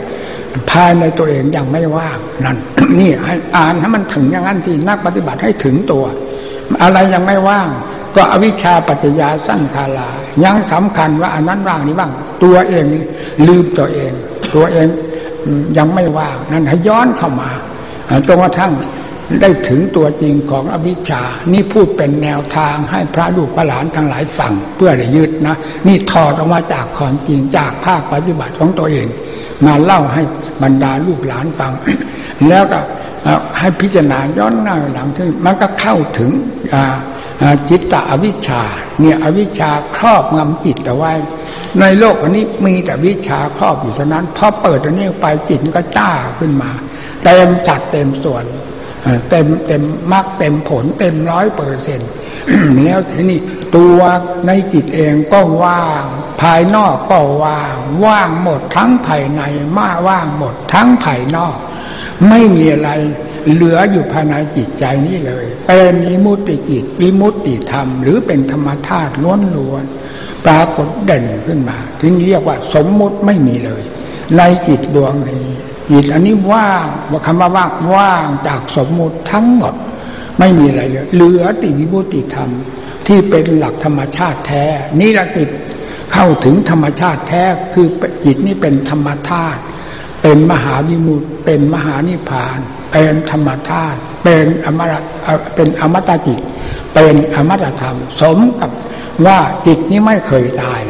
ภายในตัวเองยังไม่ว่างนั่นนี่อ่านให้มันถึงอย่างนั้นที่นักปฏิบัติให้ถึงตัว อะไรยังไม่ว่าง ก็อวิชชาปัจจยาสั้นคาลายังสำคัญว่าอันนั้นว่างนี้บ้าง ตัวเองลืมตัวเอง ตัวเองยังไม่ว่างนั้นให้ย้อนเข้ามาจนกระทั่งได้ถึงตัวจริงของอวิชชา นี่พูดเป็นแนวทางให้พระลูกพระหลานทั้งหลายสั่งเพื่อได้ยึดนะ นี่ถอดออกมาจากความจริงจากภาคปฏิบัติของตัวเอง มาเล่าให้ บรรดาลูกหลานฟัง แล้วก็ให้พิจารณาย้อนหน้าหลังที่มันก็เข้าถึงจิตตอวิชชา เนี่ยอวิชชาครอบงำจิตเอาไว้ ในโลกอันนี้มีแต่วิชาครอบอยู่เท่านั้นพอเปิดอันนี้ไปจิตก็จ้าขึ้นมาเต็มจัดเต็มส่วน เต็มเต็มมรรคเต็มผลเต็มร้อยเปอร์เซ็นต์แล้วทีนี้ตัวในจิตเองก็ว่าง ภายนอกก็ว่าง ว่างหมดทั้งภายในมาว่างหมดทั้งภายนอก ไม่มีอะไรเหลืออยู่ภายในจิตใจนี้เลย เป็นวิมุตติจิตวิมุตติธรรม หรือเป็นธรรมธาตุล้วนล้วนปรากฏเด่นขึ้นมา ถึงเรียกว่าสมมุติไม่มีเลย ในจิตดวงนี้ จิตอันนี้ว่างว่าคำว่าว่างว่างจากสมมุติทั้งหมด ไม่มีอะไรเลยเหลือติวิมุติธรรม ที่เป็นหลักธรรมชาติแท้นี่ละจิตเข้าถึงธรรมชาติแท้คือจิตนี้เป็นธรรมธาตุเป็นมหาวิมุตเป็นมหานิพพาน เป็นธรรมธาตุเป็นอมรเป็นอมตะจิต เป็นอมตะธรรม สมกับว่าจิตนี้ไม่เคยตาย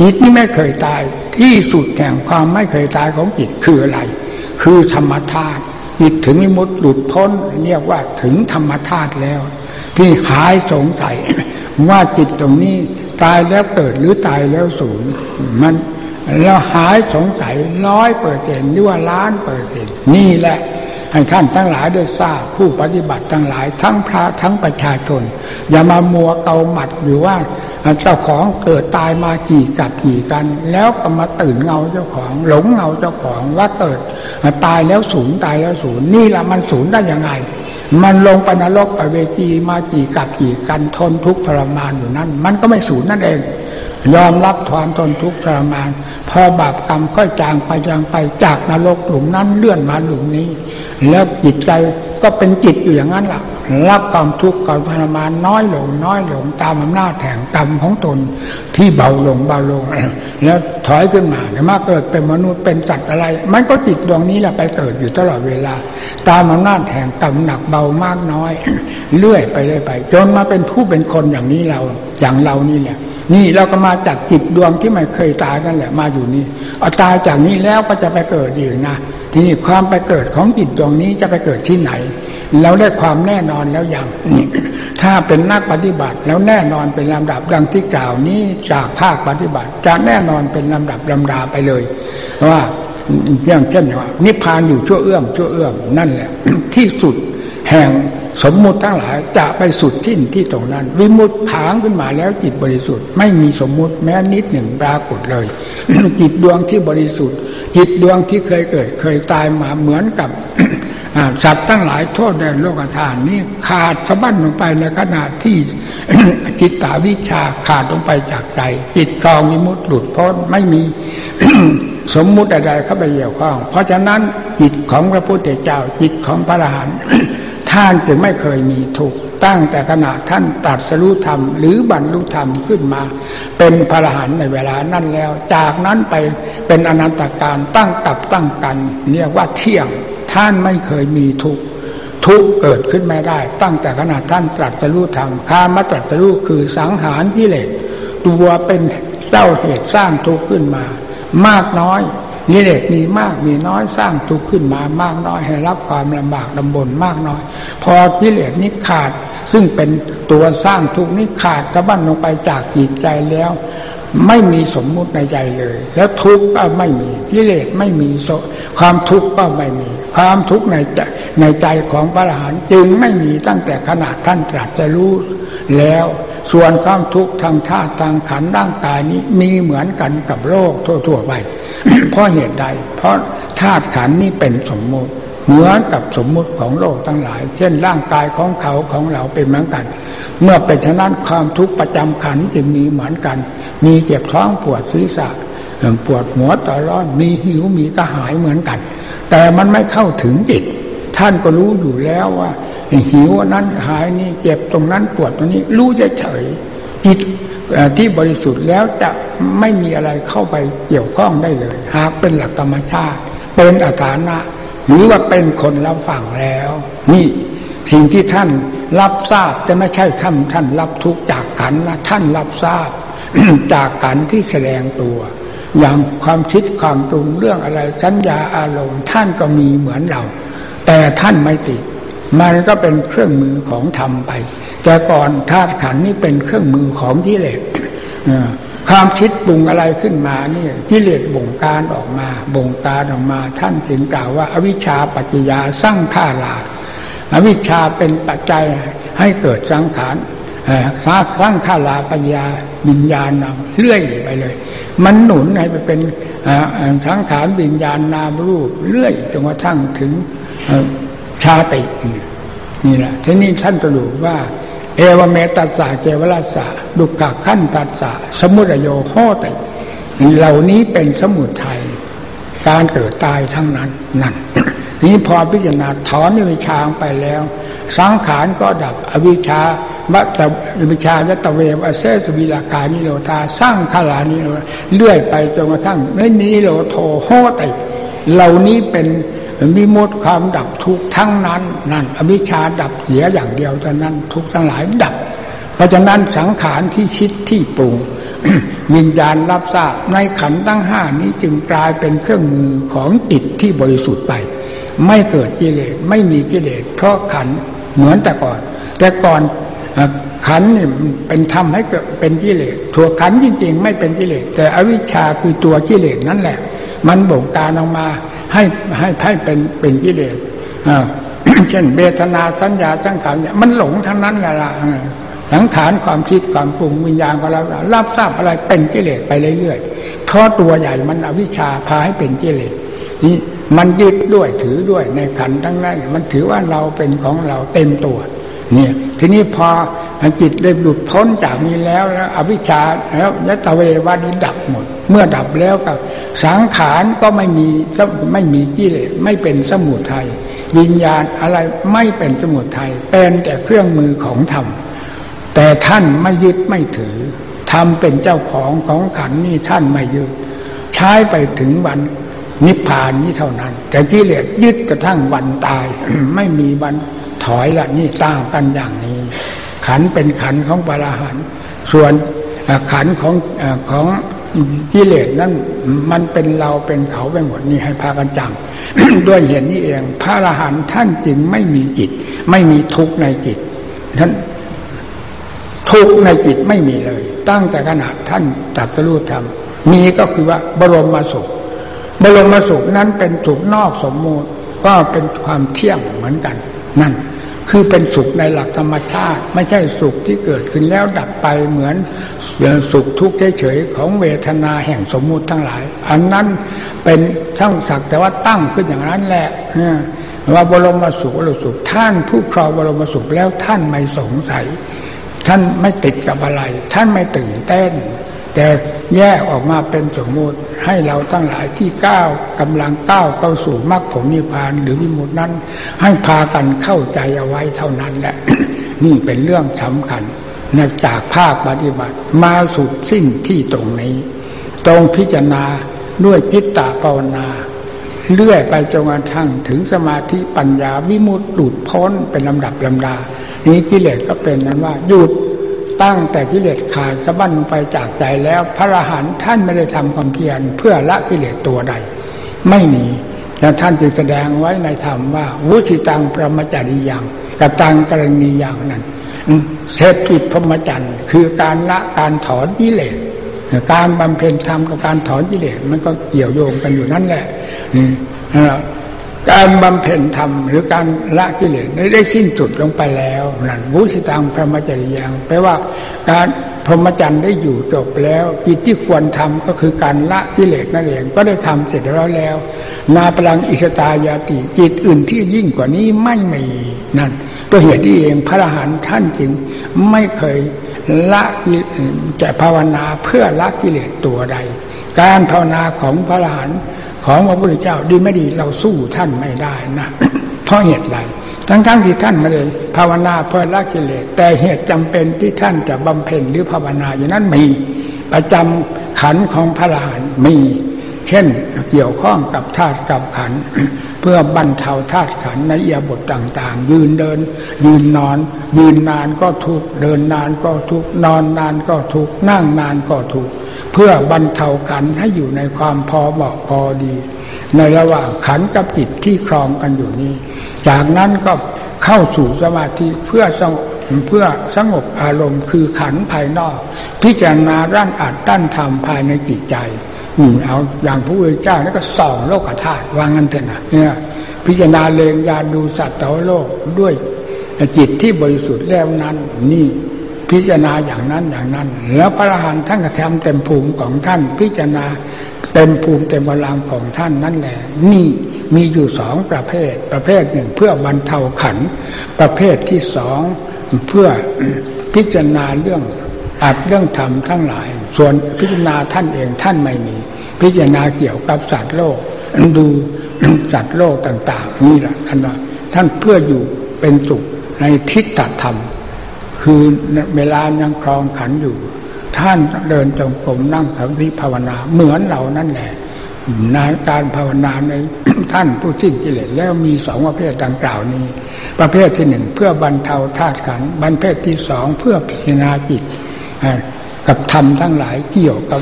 จิตนี้ไม่เคยตายที่สุดแห่งความไม่เคยตายของจิตคืออะไร คือธรรมธาตุจิตถึงมิมุติหลุดพ้น เรียกว่าถึงธรรมธาตุแล้ว ที่หายสงสัย ว่าจิตตรงนี้ตายแล้วเกิดหรือตายแล้วสูญมันเราหายสงสัยร้อยเปอร์เซ็นต์หรือว่าล้านเปอร์เซ็นต์นี่แหละให้ท่านทั้งหลายได้ทราบผู้ปฏิบัติทั้งหลายทั้งพระทั้งประชาชน อย่ามามัวเกาหมัดอยู่ว่า เจ้าของเกิดตายมากี่กับกี่กัน แล้วก็มาตื่นเงาเจ้าของ หลงเงาเจ้าของว่าเกิดตายแล้วศูนย์ตายแล้วศูนย์นี่ละมันศูนย์ได้ยังไง มันลงไปนรกไปเวจีมากี่กับกี่กันทนทุกข์ทรมานอยู่นั่นมันก็ไม่ศูนย์นั่นเอง ยอมรับความทนทุกข์ทรมาน พอบาปกรรมค่อยจางไปจางไปจากนรกหลุมนั้นเลื่อนมาหลุมนี้ แล้วจิตใจ ก็เป็นจิตอยู่อย่างนั้นล่ะ รับความทุกข์ความทรมานน้อยลงน้อยลงตามอำนาจแห่งกรรมของตนที่เบาลงเบาลงแล้วถอยขึ้นมาแต่มาเกิดเป็นมนุษย์เป็นจัตอะไร มันก็จิตดวงนี้แหละไปเกิดอยู่ตลอดเวลา ตามอำนาจแห่งกรรมหนักเบามากน้อยเลื่อยไปเรื่อยไป จนมาเป็นผู้เป็นคนอย่างนี้เราอย่างเรานี่แหละ นี่เราก็มาจากจิตดวงที่ไม่เคยตายกันแหละมาอยู่นี่เอาตายจากนี้แล้วก็จะไปเกิดอีกนะทีนี้ความไปเกิดของจิตดวงนี้จะไปเกิดที่ไหน เราได้ความแน่นอนแล้วอย่างถ้าเป็นนักปฏิบัติแล้วแน่นอนเป็นลำดับดังที่กล่าวนี้จากภาคปฏิบัติ จะแน่นอนเป็นลำดับลำดาไปเลยว่าอย่างเช่นว่านิพพานอยู่ชั่วเอื้อมชั่วเอื้อมนั่นแหละ ที่สุดแห่ง สมมุติทั้งหลายจะไปสุดที่ที่ตรงนั้น วิมุตผางขึ้นมาแล้วจิตบริสุทธิ์ ไม่มีสมมุติแม้นิดหนึ่งปรากฏเลย จิตดวงที่บริสุทธิ์ จิตดวงที่เคยเกิดเคยตายมาเหมือนกับสัตว์ตั้งหลายโทษในโลกธาตุนี้ขาดสะบั้นลงไปในขณะที่จิตตาวิชาขาดลงไปจากใจจิตกองมิมุตหลุดพ้นไม่มีสมมุติใดๆเข้าไปเกี่ยวข้อง เพราะฉะนั้นจิตของพระพุทธเจ้าจิตของพระอรหันต์ ท่านจึงไม่เคยมีทุกตั้งแต่ขณะท่านตัดสรุธรรม หรือบรรลุธรรมขึ้นมา เป็นพระหันในเวลานั้นแล้ว จากนั้นไปเป็นอนันตการตั้งกับตั้งกันเรียกว่าเที่ยงท่านไม่เคยมีทุกทุกเกิดขึ้นไม่ได้ ตั้งแต่ขณะท่านตรัสรู้ธรรมคามาตรัสรู้คือสังหารกิเลสตัวเป็นเจ้าเหตุสร้างทุกข์ขึ้นมา มากน้อย กิเลสมีมากมีน้อยสร้างทุกข์ขึ้นมามากน้อยให้รับความลำบากลำบนมากน้อย พอกิเลสนี้ขาด ซึ่งเป็นตัวสร้างทุกข์นี้ขาดกระบั้นลงไปจากจิตใจแล้ว ไม่มีสมมุติในใจเลย แล้วทุกข์ก็ไม่มีกิเลสไม่มีความทุกข์ก็ไม่มี ความทุกข์ในใจในใจของพระอรหันต์จึงไม่มีตั้งแต่ขณะท่านตรัสจะรู้แล้วส่วนความทุกข์ทางธาตุทางขันร่างกายนี้มีเหมือนกันกับโลกทั่วๆไป ราะเหตุใด เพราะธาตุขันนี้เป็นสมมุติเหมือนกับสมมุติของโลกทั้งหลาย เช่นร่างกายของเขาของเราเป็นเหมือนกัน เมื่อเป็นฉะนั้นความทุกข์ประจำขันจึงมีเหมือนกัน มีเจ็บท้องปวดศีรษะปวดหัวต่อร้อนมีหิวมีกระหายเหมือนกัน แต่มันไม่เข้าถึงจิต ท่านก็รู้อยู่แล้วว่าหิวนั้นหายนี่เจ็บตรงนั้นปวดตรงนี้ รู้เฉยจิต ที่บริสุทธิ์แล้วจะไม่มีอะไรเข้าไปเกี่ยวข้องได้เลย หากเป็นหลักธรรมชาติ เป็นอัฐานะ หรือว่าเป็นคนรับฟังแล้ว นี่สิ่งที่ท่านรับทราบจะไม่ใช่ท่านท่านรับทุกจากกันนะท่านรับทราบ จากกันที่แสดงตัว อย่างความคิดความปรุงเรื่องอะไรสัญญาอารมณ์ท่านก็มีเหมือนเรา แต่ท่านไม่ติด มันก็เป็นเครื่องมือของธรรมไป แต่ก่อนธาตุขันนี่เป็นเครื่องมือของกิเลสความคิดปรุงอะไรขึ้นมาเนี่ยกิเลสบ่งการออกมา บ่งการออกมา ท่านถึงกล่าวว่า อวิชชาปัจจยาสร้างข้าราอวิชชาเป็นปัจจัยให้เกิดสังขารสร้างข้าราปัญญาวิญญาณนำเลื่อยไปเลย มันหนุนให้ไปเป็นสังขารวิญญาณนามรูปเลื่อยจนกระทั่งถึงชาตินี่แหละทีนี้ท่านตรูว่า เอวเมตัสสะเกวรัสะดุกขขั้นตัสสะสมุทโยโหติเหล่านี้เป็นสมุทัยการเกิดตายทั้งนั้นนั่นนี้พอพิจารณาถอนอวิชาไปแล้ว สังขารก็ดับอวิชาบัตอวิชายตะเววเสสวิลากานิโรธาสร้างขลานิโรเลื่อยไปจนกระทั่งนนิโรโทโหติเหล่านี้เป็น มีมดความดับทุกทั้งนั้นนั่นอวิชชาดับเสียอย่างเดียวเท่านั้นทุกทั้งหลายดับ เพราะฉะนั้นสังขารที่คิดที่ปรุงวิญญาณรับทราบในขันตั้งห้านี้จึงกลายเป็นเครื่องมือของจิตที่บริสุทธิ์ไป ไม่เกิดกิเลสไม่มีกิเลสเพราะขันเหมือนแต่ก่อน แต่ก่อนขันนี่เป็นทำให้เกิดเป็นกิเลสถั่วขันจริงๆ ไม่เป็นกิเลสแต่อวิชชาคือตัวกิเลสนั่นแหละ มันบ่งการออกมา ให้ให้ให้เป็นเป็นกิเลสเช่นเบทนาสัญญาสังขารเนี่ยมันหลงทั้งนั้นแหละละสังขารความคิดความปรุงวิญญาณก็แล้วรับทราบอะไรเป็นกิเลสไปเรื่อยๆเพราะตัวใหญ่มันอวิชชาพาให้เป็นกิเลสนี่มันยึดด้วยถือด้วยในขันทั้งนั้นมันถือว่าเราเป็นของเราเต็มตัว เนี่ยทีนี้พอจิตได้หลุดพ้นจากนี้แล้วแล้วอวิชชาแล้วยะตะเววานี้ดับหมด เมื่อดับแล้วกับสังขารก็ไม่มีไม่มีกิเลสไม่เป็นสมุทัยวิญญาณอะไรไม่เป็นสมุทัยเป็นแต่เครื่องมือของธรรม แต่ท่านไม่ยึดไม่ถือทำเป็นเจ้าของของขันนี่ท่านไม่ยึดใช้ไปถึงวันนิพพานนี้เท่านั้น แต่ที่เหลือยึดกระทั่งวันตายไม่มีวัน ถอยละนี่ต่างกันอย่างนี้ ขันเป็นขันของปราหันส่วนขันของของกิเลสนั้นมันเป็นเราเป็นเขาไปหมดนี่ให้พากันจำด้วยเหตุนี้เอง พระอรหันต์ท่านจึงไม่มีจิต ไม่มีทุกข์ในจิตท่านทุกข์ในจิตไม่มีเลย ตั้งแต่ขนาดท่านตัดรู้ธรรมมีก็คือว่าบรมมาสุข บรมมาสุขนั้นเป็นสุขนอกสมมูติก็เป็นความเที่ยงเหมือนกัน นั่น คือเป็นสุขในหลักธรรมชาติ ไม่ใช่สุขที่เกิดขึ้นแล้วดับไปเหมือนสุขทุกข์เฉยๆของเวทนาแห่งสมมุติทั้งหลาย อันนั้นเป็นทั้งสักแต่ว่าตั้งขึ้นอย่างนั้นแหละว่าบรมสุขบรมสุขท่านผู้ครองบรมสุขแล้วท่านไม่สงสัย ท่านไม่ติดกับอะไร ท่านไม่ตื่นเต้น แต่แยกออกมาเป็นสมมุติให้เราทั้งหลายที่ก้าวกำลังก้าวเข้าสู่มรรคผลนิพพานหรือวิมุตินั้น ให้พากันเข้าใจเอาไว้เท่านั้นแหละนี่เป็นเรื่องสำคัญนจากภาคปฏิบัติมาสุดสิ้นที่ตรงนี้ ตรงพิจารณาด้วยจิตตภาวนา เลื่อยไปจนกระทั่งถึงสมาธิปัญญาวิมุตติหลุดพ้นเป็นลำดับลำดา นี้กิเลสก็เป็นนั้นว่าหยุด ตั้งแต่กิเลสขาดสะบั้นลงไปจากใจแล้ว พระอรหันต์ท่านไม่ได้ทำความเพียรเพื่อละกิเลสตัวใด ไม่มีแล้วท่านจึงแสดงไว้ในธรรมว่า วุชิตังประมจาริยังกตังกรณีอย่างนั้นเศรษฐกิจพรหมจรรย์คือการละการถอนกิเลสการบำเพ็ญธรรมกับการถอนกิเลสมันก็เกี่ยวโยงกันอยู่นั่นแหละ การบำเพ็ญธรรมหรือการละกิเลสได้สิ้นสุดลงไปแล้วนั่นวุสิตังพระมจริยังแปลว่าการพรหมจรรย์ได้อยู่จบแล้วกิจที่ควรทำก็คือการละกิเลสนั่นเองก็ได้ทำเสร็จแล้วแล้ว นาพลังอิสตายาติจิตอื่นที่ยิ่งกว่านี้ไม่มีนั่นตัวเหตุที่เองพระอรหันต์ท่านจึงไม่เคยละจะภาวนาเพื่อละกิเลสตัวใด การภาวนาของพระอรหันต์ ของพระพุทธเจ้าดีไม่ดีเราสู้ท่านไม่ได้นะเพราะเหตุไรทั้งๆทที่ท่านไม่ได้ภาวนาเพื่อละกิเลสแต่เหตุจำเป็นที่ท่านจะบำเพ็ญหรือภาวนาอย่างนั้นมีประจำขันของพระรหันต์มีเเช่นเกี่ยวข้องกับธาตุกับขัน เพื่อบรรเทาธาตุขันในเอียบทต่าง ๆ ยืนเดิน ยืนนอน ยืนนานก็ทุกเดินนานก็ทุกนอนนานก็ทุกนั่งนานก็ทุก เพื่อบรรเทากันให้อยู่ในความพอเหมาะพอดี ในระหว่างขันกับจิตที่ครองกันอยู่นี้ จากนั้นก็เข้าสู่สมาธิเพื่อสงบเพื่อสงบอารมณ์คือขันภายนอก พิจารณาร่างอัดด้านธรรมภายในจิตใจอืมเอาอย่างพระพุทธเจ้านี่ก็ส่องโลกธาตุวางกันเถอะนะเนี่ย พิจารณาเลงยาดูสัตว์ตโลกด้วยจิตที่บริสุทธิ์แล้วนั้นนี่ พิจารณาอย่างนั้นอย่างนั้น แล้วพระอรหันต์ท่านกระทำเต็มภูมิของท่าน พิจารณาเต็มภูมิเต็มพลังของท่านนั่นแหละ นี่มีอยู่สองประเภท ประเภทหนึ่งเพื่อบรรเทาขัน ประเภทที่สองเพื่อพิจารณาเรื่องอัดเรื่องธรรมทั้งหลาย ส่วนพิจารณาท่านเองท่านไม่มี พิจารณาเกี่ยวกับสัตว์โลก ดูสัตว์โลกต่าง ๆ นี่แหละท่านว่าท่านเพื่ออยู่เป็นสุขในทิฏฐธรรม คือเวลายังครองขันอยู่ ท่านเดินจงกรมนั่งสมาธิภาวนาเหมือนเรานั่นแหละในการภาวนาในท่านผู้สิ้นกิเลสแล้วมีสองประเภทดังกล่าวนี้ ประเภทที่หนึ่งเพื่อบรรเทาธาตุขันบรรเภทที่สองเพื่อพิจารณาจิตกับธรรมทั้งหลายเกี่ยวกับ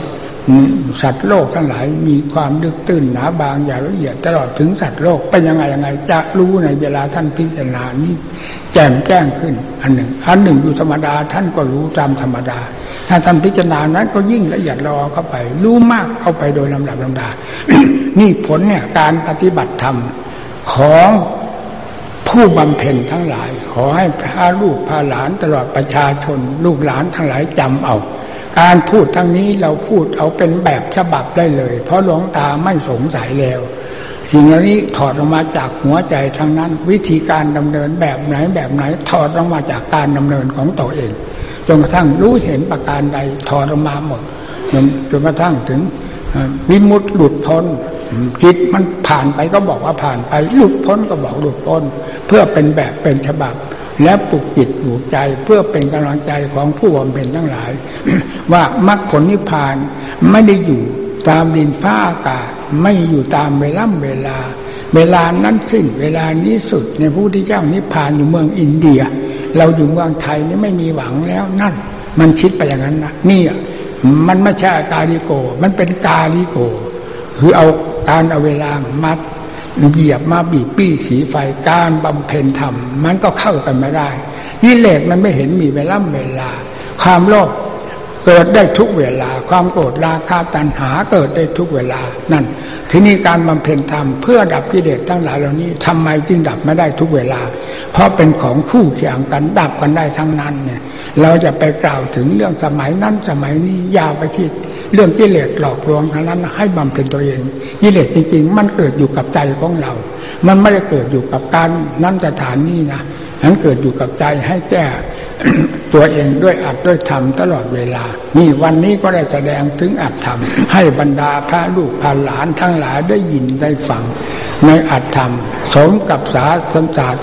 สัตว์โลกทั้งหลายมีความดึกตื้นหนาบางอย่างละเอียดตลอดถึงสัตว์โลกเป็นยังไงยังไง จะรู้ในเวลาท่านพิจารณานี้แจ่มแจ้งขึ้น อันหนึ่ง อันหนึ่งอยู่ธรรมดาท่านก็รู้ตามธรรมดา ถ้าท่านพิจารณานั้นก็ยิ่งละเอียดรอเข้าไป รู้มากเข้าไปโดยลำดับลำดา นี่ผลเนี่ยการปฏิบัติธรรมของผู้บำเพ็ญทั้งหลาย ขอให้พาลูกพาหลานตลอดประชาชน ลูกหลานทั้งหลายจำเอา การพูดทั้งนี้เราพูดเอาเป็นแบบฉบับได้เลย เพราะหลวงตาไม่สงสัยแล้ว สิ่งเหล่านี้ถอดออกมาจากหัวใจทั้งนั้น วิธีการดำเนินแบบไหนแบบไหน ถอดออกมาจากการดำเนินของตัวเองจนกระทั่งรู้เห็นประการใดถอดออกมาหมดจนกระทั่งถึงวิมุตต์หลุดพ้นจิตมันผ่านไปก็บอกว่าผ่านไป หลุดพ้นก็บอกหลุดพ้น เพื่อเป็นแบบเป็นฉบับ และปลุกจิตปลุกใจเพื่อเป็นกำลังใจของผู้บำเพ็ญทั้งหลาย ว่ามรรคผลนิพพานไม่ได้อยู่ตามดินฟ้าอากาศไม่อยู่ตามเวลาเวลา เวลานั้นสิ้นเวลานี้สุดในผู้ที่เจ้านิพพานอยู่เมืองอินเดีย เราอยู่เมืองไทยนี่ไม่มีหวังแล้วนั่น มันคิดไปอย่างนั้นนะนี่มันไม่ใช่กาลิโก มันเป็นกาลิโก คือเอาการเอาเวลามา เหยียบมาบีบปี้สีไฟการบำเพ็ญธรรม มันก็เข้ากันไม่ได้ยิเลสมันไม่เห็นมีเวลาเวลา ความโลภเกิดได้ทุกเวลา ความโกรธราคะตัณหาเกิดได้ทุกเวลานั่นทีนี้การบำเพ็ญธรรมเพื่อดับกิเลสทั้งหลายเหล่านี้ทำไมจึงดับไม่ได้ทุกเวลา เพราะเป็นของคู่เคียงกันดับกันได้ทั้งนั้นเนี่ยเราจะไปกล่าวถึงเรื่องสมัยนั้นสมัยนี้ยาวไปที่ เรื่องกิเลสหลอกลวงทั้งนั้นให้บำเพ็ญตัวเองกิเลสจริง ๆ มันเกิดอยู่กับใจของเรา มันไม่ได้เกิดอยู่กับการนั้นสถานนี้นะนั้นเกิดอยู่กับใจให้แก้ ตัวเองด้วยอัดด้วยธรรมตลอดเวลา นี่วันนี้ก็ได้แสดงถึงอัดธรรม ให้บรรดาพระลูกพาหลานทั้งหลายได้ยินได้ฟัง ในอัดธรรม สมกับศา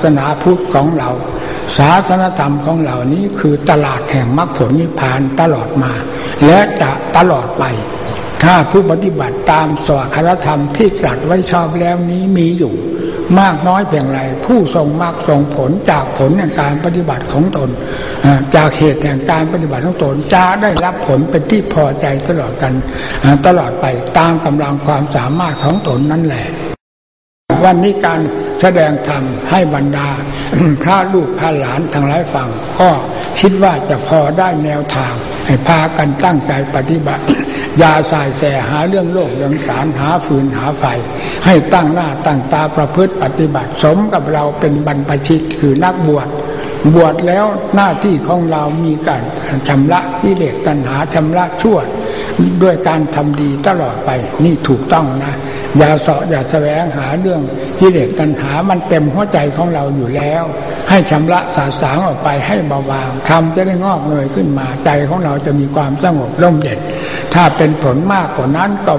สนาพุทธของเรา ศาสนธรรมของเหล่านี้คือตลาดแห่งมรรคผลนิพพานตลอดมา และจะตลอดไป ถ้าผู้ปฏิบัติตามสวคารธรรมที่ตรัสไว้ชอบแล้วนี้มีอยู่ มากน้อยเพียงไร ผู้ทรงมรรคทรงผลจากผลแห่งการปฏิบัติของตน จากเหตุแห่งการปฏิบัติของตนจะได้รับผลเป็นที่พอใจตลอดกันตลอดไปตามกำลังความสามารถของตนนั่นแหละ วันนี้การแสดงธรรมให้บรรดาพระลูกพระหลานทั้งหลายฟังก็คิดว่าจะพอได้แนวทาง ให้พากันตั้งใจปฏิบัติ ยาสายแสหาเรื่องโลกเรื่องสารหาฟืนหาไฟ ให้ตั้งหน้าตั้งตาประพฤติปฏิบัติสมกับเราเป็นบรรพชิตคือนักบวชบวชแล้วหน้าที่ของเรามีการชำระกิเลสตัณหาชำระชั่วด้วยการทำดีตลอดไปนี่ถูกต้องนะ อย่าเสาะอย่าแสวงหาเรื่องกิเลสตัณหา มันเต็มหัวใจของเราอยู่แล้ว ให้ชำระสาสางออกไปให้เบาบางทำจะได้งอกเงยขึ้นมาใจของเราจะมีความสงบร่มเย็นถ้าเป็นผลมากกว่านั้นก็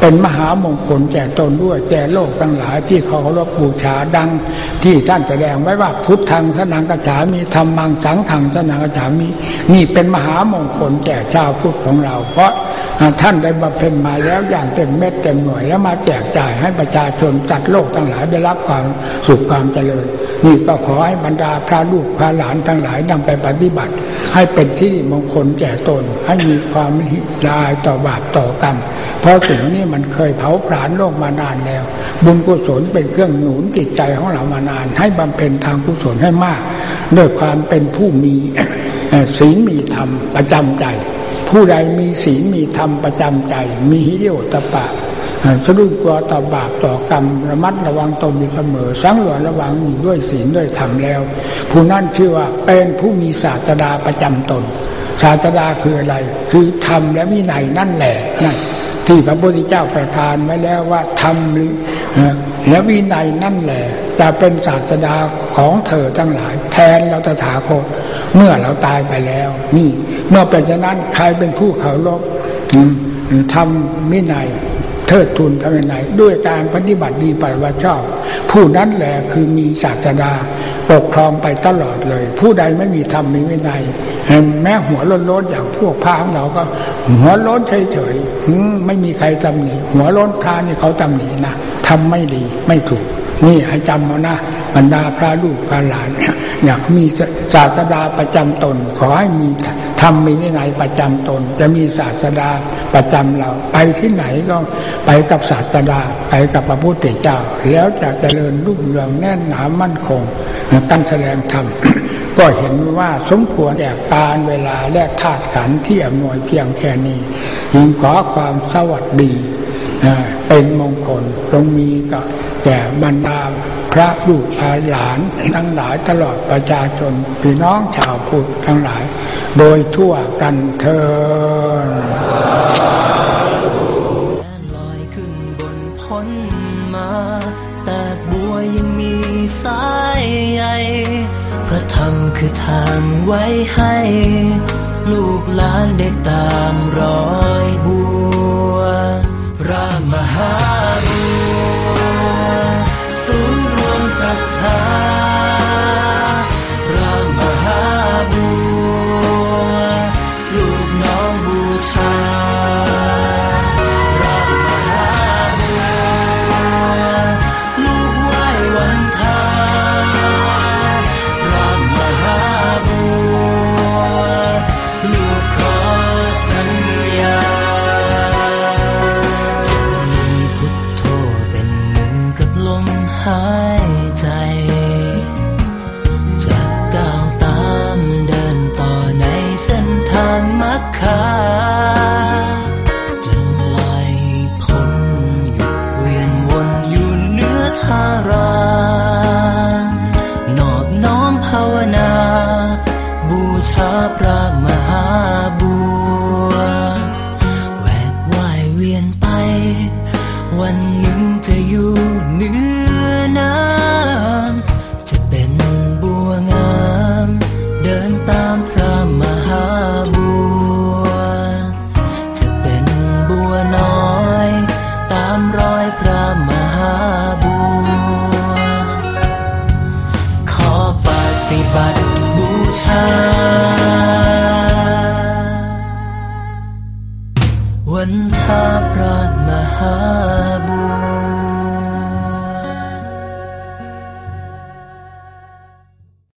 เป็นมหามงคลแก่ตนด้วยแก่โลกทั้งหลายที่เขารบบูชาดัง ที่ท่านแสดงไว้ว่าพุทธังสนังกระฉามีธรรมังสังขังสนังกระฉามีนี่เป็นมหามงคลแก่ชาวพุทธของเรา เพราะ ท่านได้บำเพ็ญมาแล้วอย่างเต็มเม็ดเต็มหน่วยแล้วมาแจกจ่ายให้ประชาชนจัดโลกทั้งหลายได้รับความสุขความเจริญ นี่ก็ขอให้บรรดาพระลูกพระหลานทั้งหลายนำไปปฏิบัติ ให้เป็นที่มงคลแก่ตน ให้มีความลายต่อบาปต่อกรรมเพราะสิ่งนี้มันเคยเผาผลาญโลกมานานแล้ว บุญกุศลเป็นเครื่องหนุนจิตใจของเรามานาน ให้บำเพ็ญทางกุศลให้มากด้วยความเป็นผู้มีศีลมีธรรมประจำใจ ผู้ใดมีศีลมีธรรมประจำใจ มีฮิริโอตปะสรุปตัวต่อบาปต่อกรรมระมัดระวังตนอยู่เสมอ สังวรระวังอยู่ด้วยศีลด้วยธรรมแล้ว ผู้นั้นชื่อว่าเป็นผู้มีศาสดาประจำตน ศาสดาคืออะไร คือธรรมและวินัยนั่นแหละนั่นที่พระพุทธเจ้าประทานไว้แล้วว่าธรรมและวินัยนั่นแหละจะเป็นศาสดาของเธอทั้งหลาย แทนเราตถาคต เมื่อเราตายไปแล้ว นี่เมื่อเป็นฉะนั้นใครเป็นผู้เขารบทำมินัยเทิดทูนทำยังไงด้วยการปฏิบัติดีไปว่าชอบ ผู้นั้นแหละคือมีศาสดาปกครองไปตลอดเลย ผู้ใดไม่มีธรรมมีวินัยแม้หัวล้นล้นอย่างพวกพระของเราก็ หัวล้นเฉยๆไม่มีใครตำหนิหัวล้นพระนี่เขาตำหนินะทำไม่ดีไม่ถูก นี่ให้จำเอานะบรรดาพระลูกพระหลานอยากมีศาสดาประจำตน ขอให้มีทำมีวินัยประจำตน จะมีศาสดาประจำเรา ไปที่ไหนก็ไปกับศาสดาไปกับพระพุทธเจ้า แล้วจะเจริญรุ่งเรืองแน่นหนามั่นคงตั้งแสดงธรรมก็เห็นว่าสมควรแก่การเวลาและธาตุขันที่อำนวยเพียงแค่นี้ยิงขอความสวัสดีเป็นมงคลตรงมีก็ แก่บรรดาพระลูกพาหลานทั้งหลายตลอดประชาชนพี่น้องชาวพุทธทั้งหลาย โดยทั่วกันเธอ
ลอยใหญ่พระธรรมคือทางไว้ให้ ลูกหลานได้ตามรอยบั